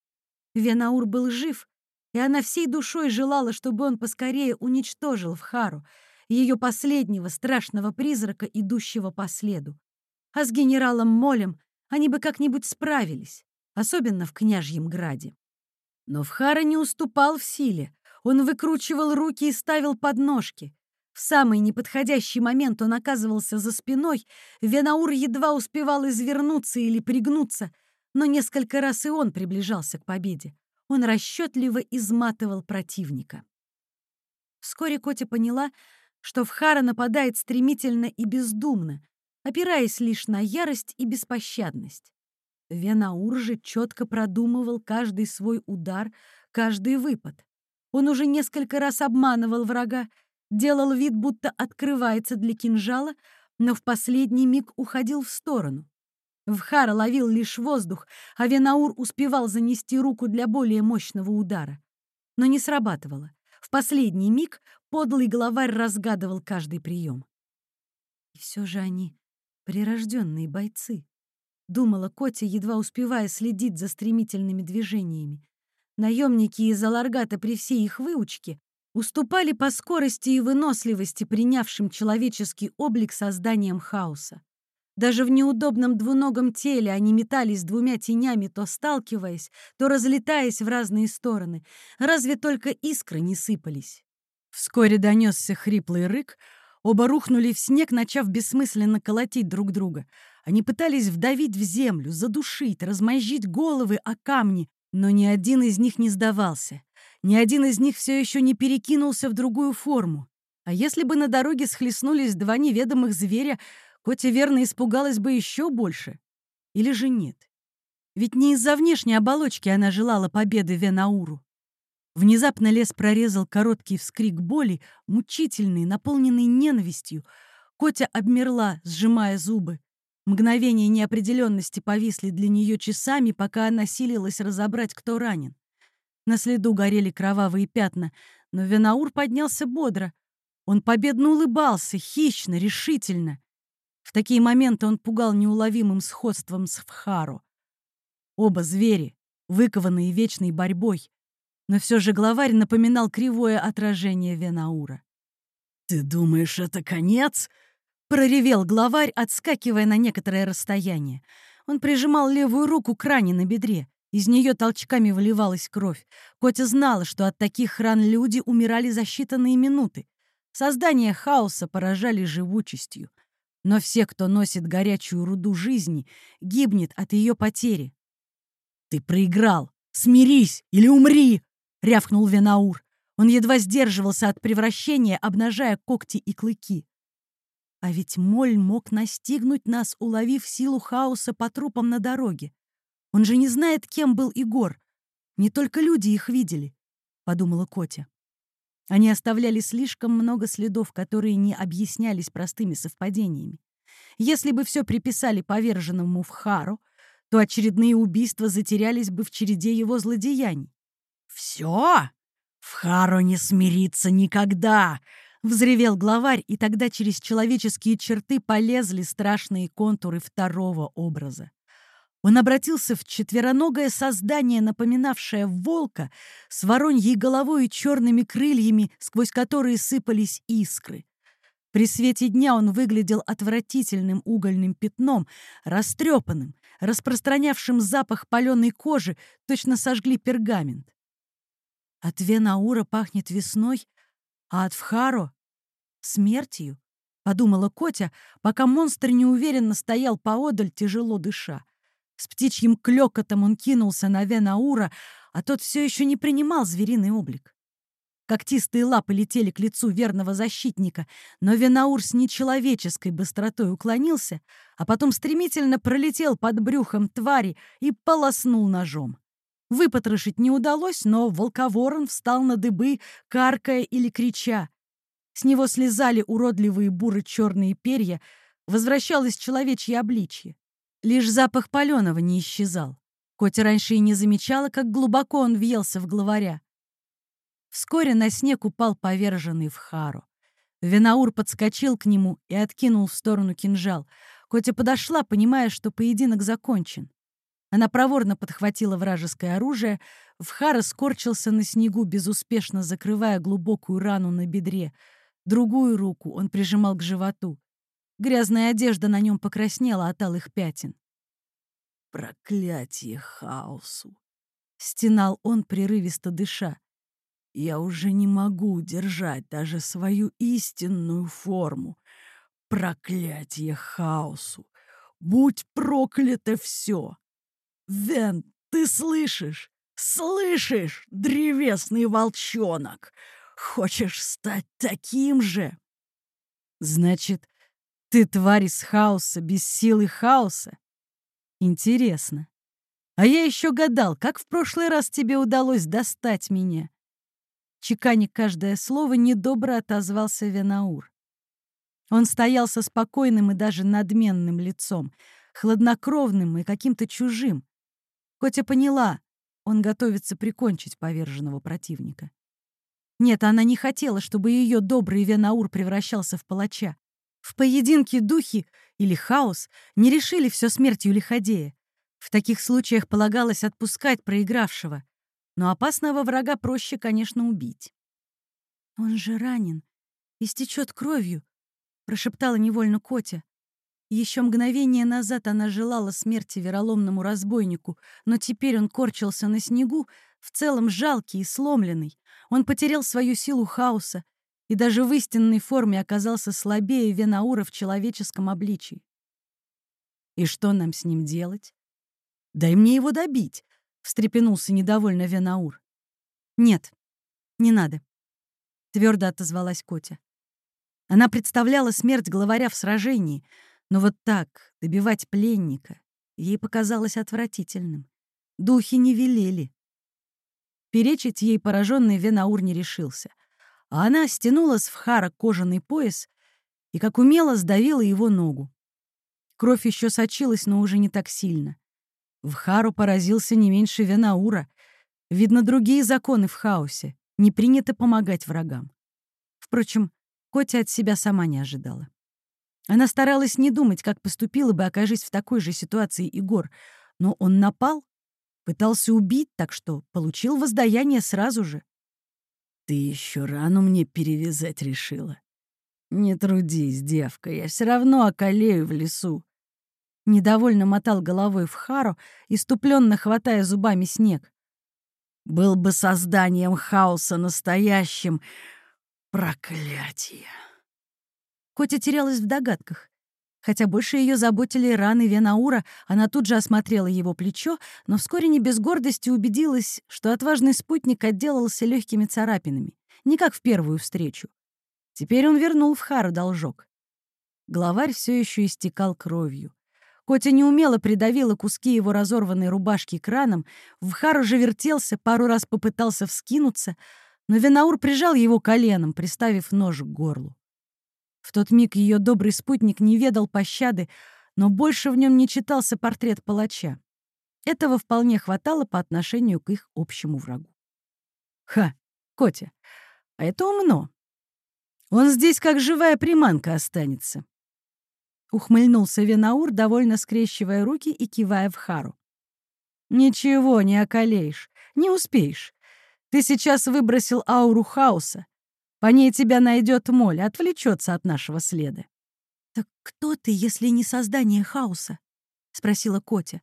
Венаур был жив, и она всей душой желала, чтобы он поскорее уничтожил Вхару, ее последнего страшного призрака, идущего по следу. А с генералом Молем они бы как-нибудь справились, особенно в княжьем граде. Но Вхара не уступал в силе. Он выкручивал руки и ставил подножки. В самый неподходящий момент он оказывался за спиной, Венаур едва успевал извернуться или пригнуться, но несколько раз и он приближался к победе. Он расчетливо изматывал противника. Вскоре Котя поняла, что Вхара нападает стремительно и бездумно, опираясь лишь на ярость и беспощадность. Венаур же четко продумывал каждый свой удар, каждый выпад. Он уже несколько раз обманывал врага, делал вид, будто открывается для кинжала, но в последний миг уходил в сторону. Вхар ловил лишь воздух, а Венаур успевал занести руку для более мощного удара. Но не срабатывало. В последний миг подлый главарь разгадывал каждый прием. И все же они прирожденные бойцы, думала Котя, едва успевая следить за стремительными движениями. Наемники из Аларгата при всей их выучке уступали по скорости и выносливости принявшим человеческий облик созданием хаоса. Даже в неудобном двуногом теле они метались двумя тенями, то сталкиваясь, то разлетаясь в разные стороны. Разве только искры не сыпались. Вскоре донесся хриплый рык, оба рухнули в снег, начав бессмысленно колотить друг друга. Они пытались вдавить в землю, задушить, размозжить головы о камни, но ни один из них не сдавался. Ни один из них все еще не перекинулся в другую форму. А если бы на дороге схлестнулись два неведомых зверя, Котя верно испугалась бы еще больше. Или же нет? Ведь не из-за внешней оболочки она желала победы Венауру. Внезапно лес прорезал короткий вскрик боли, мучительный, наполненный ненавистью. Котя обмерла, сжимая зубы. Мгновения неопределенности повисли для нее часами, пока она силилась разобрать, кто ранен. На следу горели кровавые пятна, но Венаур поднялся бодро. Он победно улыбался, хищно, решительно. В такие моменты он пугал неуловимым сходством с Вхару. Оба звери, выкованные вечной борьбой, но все же главарь напоминал кривое отражение Венаура. «Ты думаешь, это конец?» Проревел главарь, отскакивая на некоторое расстояние. Он прижимал левую руку к ране на бедре. Из нее толчками выливалась кровь. Котя знала, что от таких ран люди умирали за считанные минуты. Создания хаоса поражали живучестью. Но все, кто носит горячую руду жизни, гибнет от ее потери. «Ты проиграл! Смирись или умри!» — рявкнул Венаур. Он едва сдерживался от превращения, обнажая когти и клыки. А ведь Моль мог настигнуть нас, уловив силу хаоса по трупам на дороге. Он же не знает, кем был Игор. Не только люди их видели, — подумала Котя. Они оставляли слишком много следов, которые не объяснялись простыми совпадениями. Если бы все приписали поверженному в Хару, то очередные убийства затерялись бы в череде его злодеяний. «Все? В Хару не смириться никогда!» Взревел главарь, и тогда через человеческие черты полезли страшные контуры второго образа. Он обратился в четвероногое создание, напоминавшее волка, с вороньей головой и черными крыльями, сквозь которые сыпались искры. При свете дня он выглядел отвратительным угольным пятном, растрепанным, распространявшим запах паленой кожи, точно сожгли пергамент. От Венаура пахнет весной, а от Вхаро — смертью, — подумала Котя, пока монстр неуверенно стоял поодаль, тяжело дыша. С птичьим клёкотом он кинулся на Венаура, а тот все еще не принимал звериный облик. Когтистые лапы летели к лицу верного защитника, но Венаур с нечеловеческой быстротой уклонился, а потом стремительно пролетел под брюхом твари и полоснул ножом. Выпотрошить не удалось, но волковорон встал на дыбы, каркая или крича. С него слезали уродливые буры-черные перья, возвращалось человечье обличье. Лишь запах паленого не исчезал. Котя раньше и не замечала, как глубоко он въелся в главаря. Вскоре на снег упал поверженный в хару. Венаур подскочил к нему и откинул в сторону кинжал. Котя подошла, понимая, что поединок закончен. Она проворно подхватила вражеское оружие. Вхара скорчился на снегу, безуспешно закрывая глубокую рану на бедре. Другую руку он прижимал к животу. Грязная одежда на нем покраснела от алых пятен. «Проклятие хаосу!» — стенал он, прерывисто дыша. Я уже не могу держать даже свою истинную форму. Проклятие хаосу! Будь проклято все! Вен, ты слышишь? Слышишь, древесный волчонок? Хочешь стать таким же? Значит, ты тварь из хаоса, без силы хаоса? Интересно. А я еще гадал, как в прошлый раз тебе удалось достать меня. Чеканя каждое слово, недобро отозвался Венаур. Он стоял со спокойным и даже надменным лицом, хладнокровным и каким-то чужим. Котя поняла, он готовится прикончить поверженного противника. Нет, она не хотела, чтобы ее добрый Венаур превращался в палача. В поединке духи или хаос не решили все смертью лиходея. В таких случаях полагалось отпускать проигравшего. Но опасного врага проще, конечно, убить. «Он же ранен, истечет кровью», — прошептала невольно Котя. Еще мгновение назад она желала смерти вероломному разбойнику, но теперь он корчился на снегу, в целом жалкий и сломленный. Он потерял свою силу хаоса и даже в истинной форме оказался слабее Венаура в человеческом обличии. «И что нам с ним делать?» «Дай мне его добить!» — встрепенулся недовольно Венаур. «Нет, не надо», — твердо отозвалась Котя. Она представляла смерть главаря в сражении, но вот так добивать пленника ей показалось отвратительным. Духи не велели. Перечить ей пораженный Венаур не решился, а она стянула с Вхара кожаный пояс и, как умело, сдавила его ногу. Кровь еще сочилась, но уже не так сильно. В Хару поразился не меньше Венаура. Видно, другие законы в хаосе. Не принято помогать врагам. Впрочем, Котя от себя сама не ожидала. Она старалась не думать, как поступила бы, окажись в такой же ситуации Егор. Но он напал, пытался убить, так что получил воздаяние сразу же. «Ты еще рану мне перевязать решила. Не трудись, девка, я все равно околею в лесу. Недовольно мотал головой в Хару, иступленно хватая зубами снег. «Был бы созданием хаоса настоящим. Проклятие!» Котя терялась в догадках. Хотя больше ее заботили раны Венаура, она тут же осмотрела его плечо, но вскоре не без гордости убедилась, что отважный спутник отделался легкими царапинами, не как в первую встречу. Теперь он вернул в Хару должок. Главарь все еще истекал кровью. Котя неумело придавила куски его разорванной рубашки краном, Вхар уже вертелся, пару раз попытался вскинуться, но Венаур прижал его коленом, приставив нож к горлу. В тот миг ее добрый спутник не ведал пощады, но больше в нем не читался портрет палача. Этого вполне хватало по отношению к их общему врагу. «Ха, Котя, а это умно. Он здесь как живая приманка останется», Ухмыльнулся Венаур, довольно скрещивая руки и кивая в Хару. «Ничего, не околеешь, не успеешь. Ты сейчас выбросил ауру хаоса. По ней тебя найдет моль, отвлечется от нашего следа». «Так кто ты, если не создание хаоса?» — спросила Котя.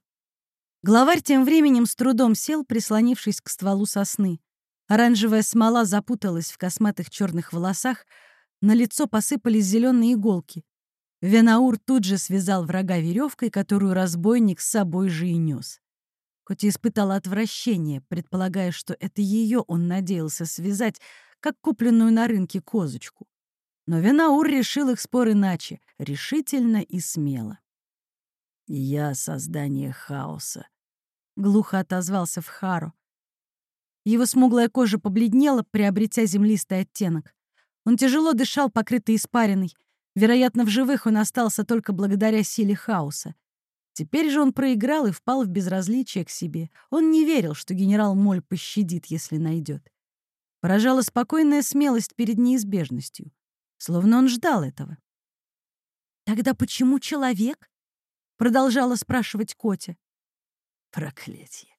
Главарь тем временем с трудом сел, прислонившись к стволу сосны. Оранжевая смола запуталась в косматых черных волосах, на лицо посыпались зеленые иголки. Венаур тут же связал врага веревкой, которую разбойник с собой же и нес. Хоть и испытала отвращение, предполагая, что это ее он надеялся связать, как купленную на рынке козочку. Но Венаур решил их спор иначе, решительно и смело. «Я создание хаоса», — глухо отозвался Вхару. Его смуглая кожа побледнела, приобретя землистый оттенок. Он тяжело дышал, покрытый испариной, Вероятно, в живых он остался только благодаря силе хаоса. Теперь же он проиграл и впал в безразличие к себе. Он не верил, что генерал Моль пощадит, если найдет. Поражала спокойная смелость перед неизбежностью. Словно он ждал этого. «Тогда почему человек?» — продолжала спрашивать Котя. «Проклятие!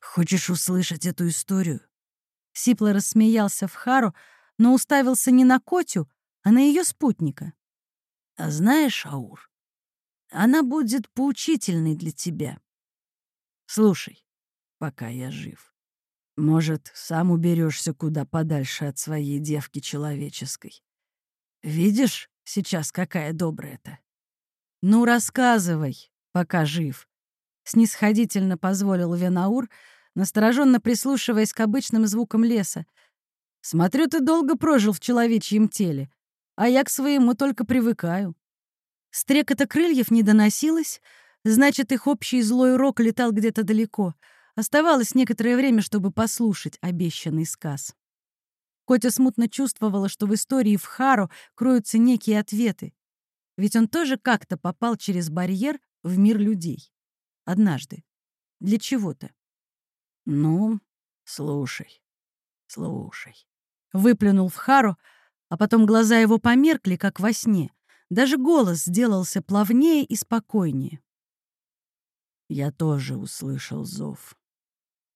Хочешь услышать эту историю?» Сипло рассмеялся в Хару, но уставился не на Котю, а на ее спутника. А знаешь, Аур, она будет поучительной для тебя. Слушай, пока я жив. Может, сам уберешься куда подальше от своей девки человеческой. Видишь, сейчас какая добрая-то. Ну, рассказывай, пока жив. Снисходительно позволил Венаур, настороженно прислушиваясь к обычным звукам леса. Смотрю, ты долго прожил в человечьем теле, а я к своему только привыкаю. Стрекота крыльев не доносилось, значит, их общий злой рок летал где-то далеко — Оставалось некоторое время, чтобы послушать обещанный сказ. Котя смутно чувствовала, что в истории в Хару кроются некие ответы. Ведь он тоже как-то попал через барьер в мир людей. Однажды. Для чего-то. «Ну, слушай, слушай». Выплюнул в Хару, а потом глаза его померкли, как во сне. Даже голос сделался плавнее и спокойнее. Я тоже услышал зов.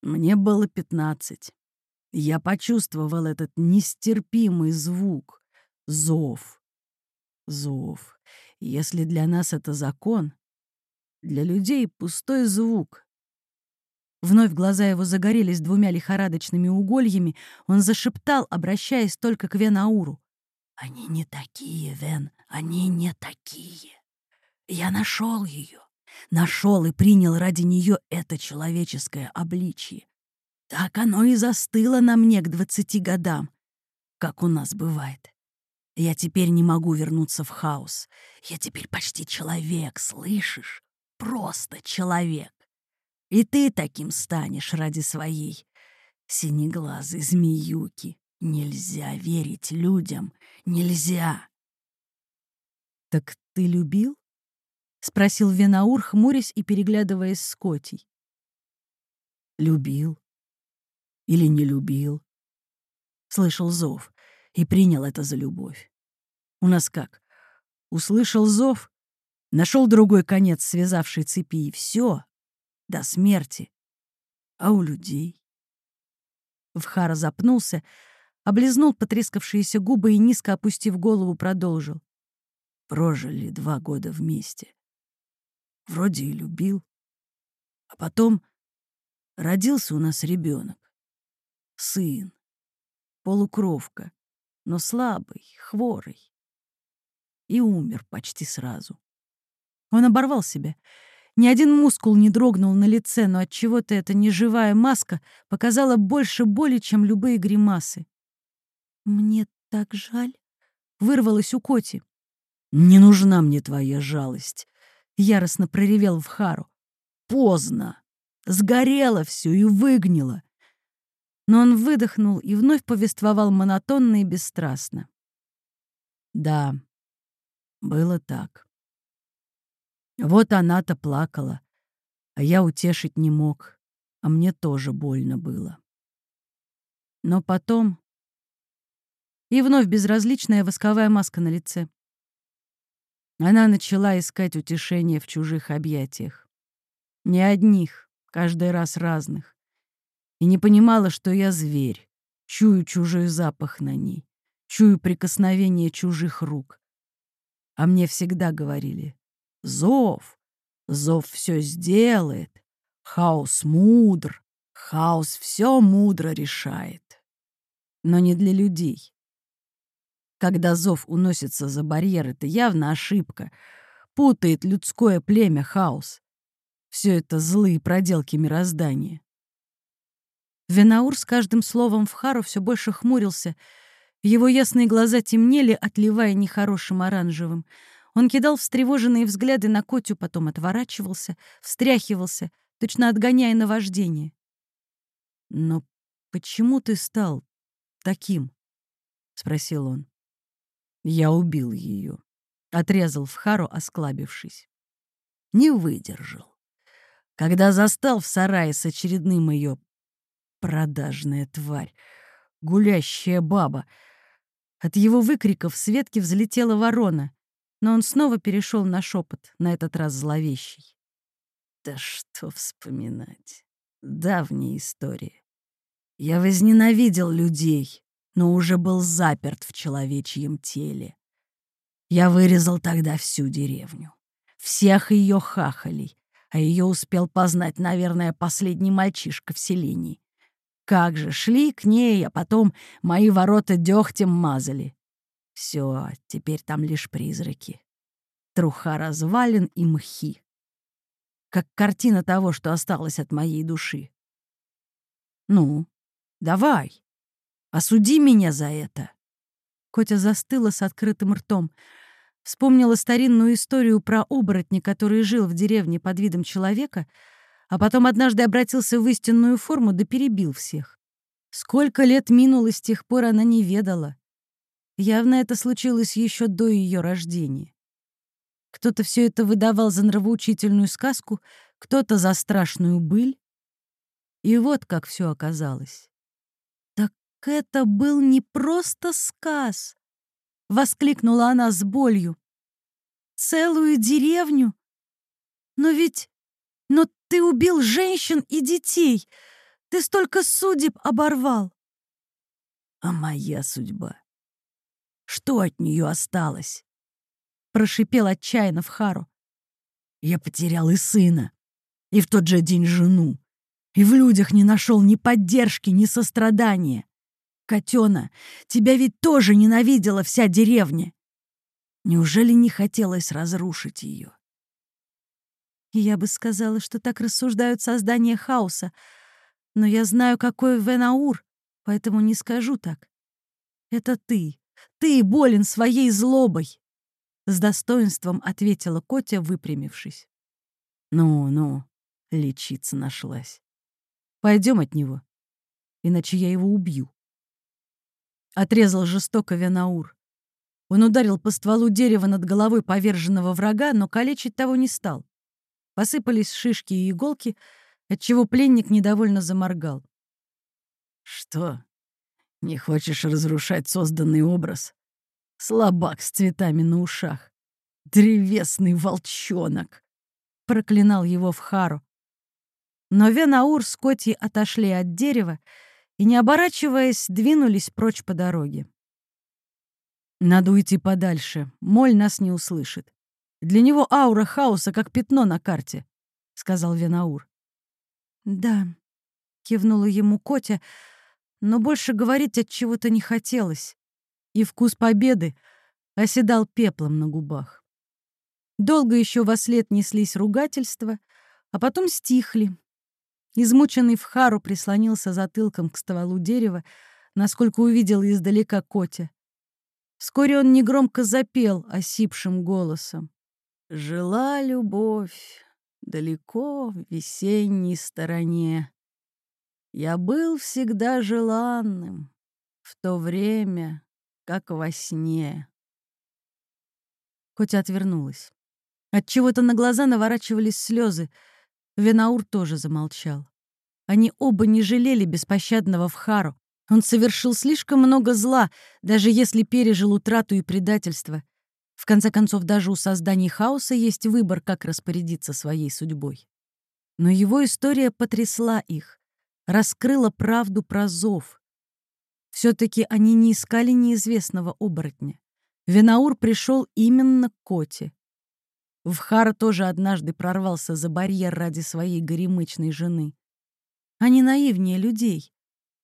Мне было пятнадцать. Я почувствовал этот нестерпимый звук. Зов. Зов. Если для нас это закон, для людей пустой звук. Вновь глаза его загорелись двумя лихорадочными угольями. Он зашептал, обращаясь только к Венауру. «Они не такие, Вен, они не такие. Я нашел ее. Нашел и принял ради нее это человеческое обличие. Так оно и застыло на мне к двадцати годам, как у нас бывает. Я теперь не могу вернуться в хаос. Я теперь почти человек, слышишь? Просто человек. И ты таким станешь ради своей синеглазой змеюки. Нельзя верить людям. Нельзя. Так ты любил? — спросил Венаур, хмурясь и переглядываясь с Котей. «Любил. Или не любил?» Слышал зов и принял это за любовь. У нас как? Услышал зов, нашел другой конец связавшей цепи, и все, до смерти. А у людей? Вхара запнулся, облизнул потрескавшиеся губы и, низко опустив голову, продолжил. Прожили два года вместе. Вроде и любил. А потом родился у нас ребенок, Сын. Полукровка, но слабый, хворый. И умер почти сразу. Он оборвал себя. Ни один мускул не дрогнул на лице, но от чего то эта неживая маска показала больше боли, чем любые гримасы. «Мне так жаль», — вырвалось у Коти. «Не нужна мне твоя жалость», — яростно проревел в Хару. «Поздно! Сгорело все и выгнило!» Но он выдохнул и вновь повествовал монотонно и бесстрастно. «Да, было так. Вот она-то плакала, а я утешить не мог, а мне тоже больно было. Но потом... И вновь безразличная восковая маска на лице. Она начала искать утешение в чужих объятиях. Не одних, каждый раз разных. И не понимала, что я зверь, чую чужой запах на ней, чую прикосновение чужих рук. А мне всегда говорили «Зов! Зов все сделает! Хаос мудр! Хаос все мудро решает!» Но не для людей. Когда зов уносится за барьер, это явно ошибка. Путает людское племя хаос. Все это злые проделки мироздания. Венаур с каждым словом в Хару все больше хмурился. Его ясные глаза темнели, отливая нехорошим оранжевым. Он кидал встревоженные взгляды на Котю, потом отворачивался, встряхивался, точно отгоняя наваждение. «Но почему ты стал таким?» — спросил он. Я убил ее. Отрезал в Хару, осклабившись. Не выдержал. Когда застал в сарае с очередным ее продажная тварь, гулящая баба. От его выкриков с ветки взлетела ворона, но он снова перешел на шепот, на этот раз зловещий. Да что вспоминать. Давняя история. Я возненавидел людей, но уже был заперт в человечьем теле. Я вырезал тогда всю деревню. Всех ее хахалей, а ее успел познать, наверное, последний мальчишка в селении. Как же, шли к ней, а потом мои ворота дегтем мазали. Все, теперь там лишь призраки. Труха развалин и мхи. Как картина того, что осталось от моей души. Ну, давай, осуди меня за это. Котя застыла с открытым ртом. Вспомнила старинную историю про оборотня, который жил в деревне под видом человека, а потом однажды обратился в истинную форму да перебил всех. Сколько лет минуло с тех пор, она не ведала. Явно это случилось еще до ее рождения. Кто-то все это выдавал за нравоучительную сказку, кто-то за страшную быль. И вот как все оказалось. «Так это был не просто сказ!» — воскликнула она с болью. «Целую деревню? Но ведь... Но ты убил женщин и детей! Ты столько судеб оборвал!» «А моя судьба? Что от нее осталось?» — прошипел отчаянно в Хару. «Я потерял и сына, и в тот же день жену, и в людях не нашел ни поддержки, ни сострадания. Котена, тебя ведь тоже ненавидела вся деревня. Неужели не хотелось разрушить ее?» Я бы сказала, что так рассуждают создания хаоса, но я знаю, какой Венаур, поэтому не скажу так. Это ты. Ты болен своей злобой. С достоинством ответила Котя, выпрямившись. «Ну, ну, лечиться нашлась. Пойдем от него, иначе я его убью». Отрезал жестоко Венаур. Он ударил по стволу дерева над головой поверженного врага, но калечить того не стал. Посыпались шишки и иголки, отчего пленник недовольно заморгал. «Что, не хочешь разрушать созданный образ?» Слабак с цветами на ушах. Древесный волчонок. Проклинал его в Хару. Но Венаур с Коти отошли от дерева и, не оборачиваясь, двинулись прочь по дороге. «Надо уйти подальше. Моль нас не услышит. Для него аура хаоса как пятно на карте», — сказал Венаур. «Да», — кивнула ему Котя, но больше говорить от чего-то не хотелось и вкус победы оседал пеплом на губах. Долго еще во след неслись ругательства, а потом стихли. Измученный в хару прислонился затылком к стволу дерева, насколько увидел издалека Котя. Вскоре он негромко запел осипшим голосом. «Жила любовь далеко в весенней стороне. Я был всегда желанным в то время, как во сне. Котя отвернулась. От чего-то на глаза наворачивались слезы. Венаур тоже замолчал. Они оба не жалели беспощадного Вхару. Он совершил слишком много зла, даже если пережил утрату и предательство. В конце концов, даже у созданий хаоса есть выбор, как распорядиться своей судьбой. Но его история потрясла их, раскрыла правду про зов, все-таки они не искали неизвестного оборотня. Венаур пришел именно к Коте. Вхара тоже однажды прорвался за барьер ради своей горемычной жены. Они наивнее людей.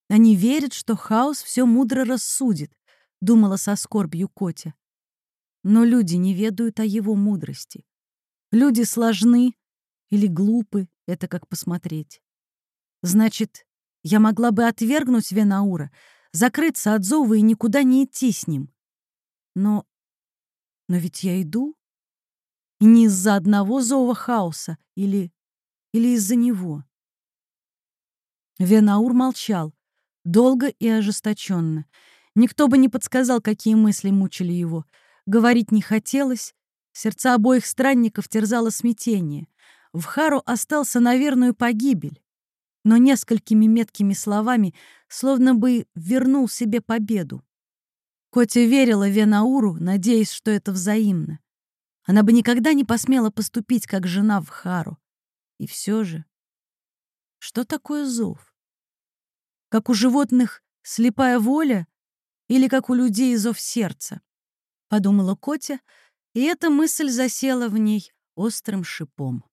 Они верят, что хаос все мудро рассудит, думала со скорбью Котя. Но люди не ведают о его мудрости. Люди сложны или глупы, это как посмотреть. Значит, я могла бы отвергнуть Венаура, закрыться от зова и никуда не идти с ним. Но... но ведь я иду. И не из-за одного зова хаоса или... или из-за него. Венаур молчал, долго и ожесточенно. Никто бы не подсказал, какие мысли мучили его. Говорить не хотелось, сердца обоих странников терзало смятение. В Хару остался на верную погибель но несколькими меткими словами словно бы вернул себе победу. Котя верила Венауру, надеясь, что это взаимно. Она бы никогда не посмела поступить, как жена в Хару. И все же... Что такое зов? Как у животных слепая воля или как у людей зов сердца? Подумала Котя, и эта мысль засела в ней острым шипом.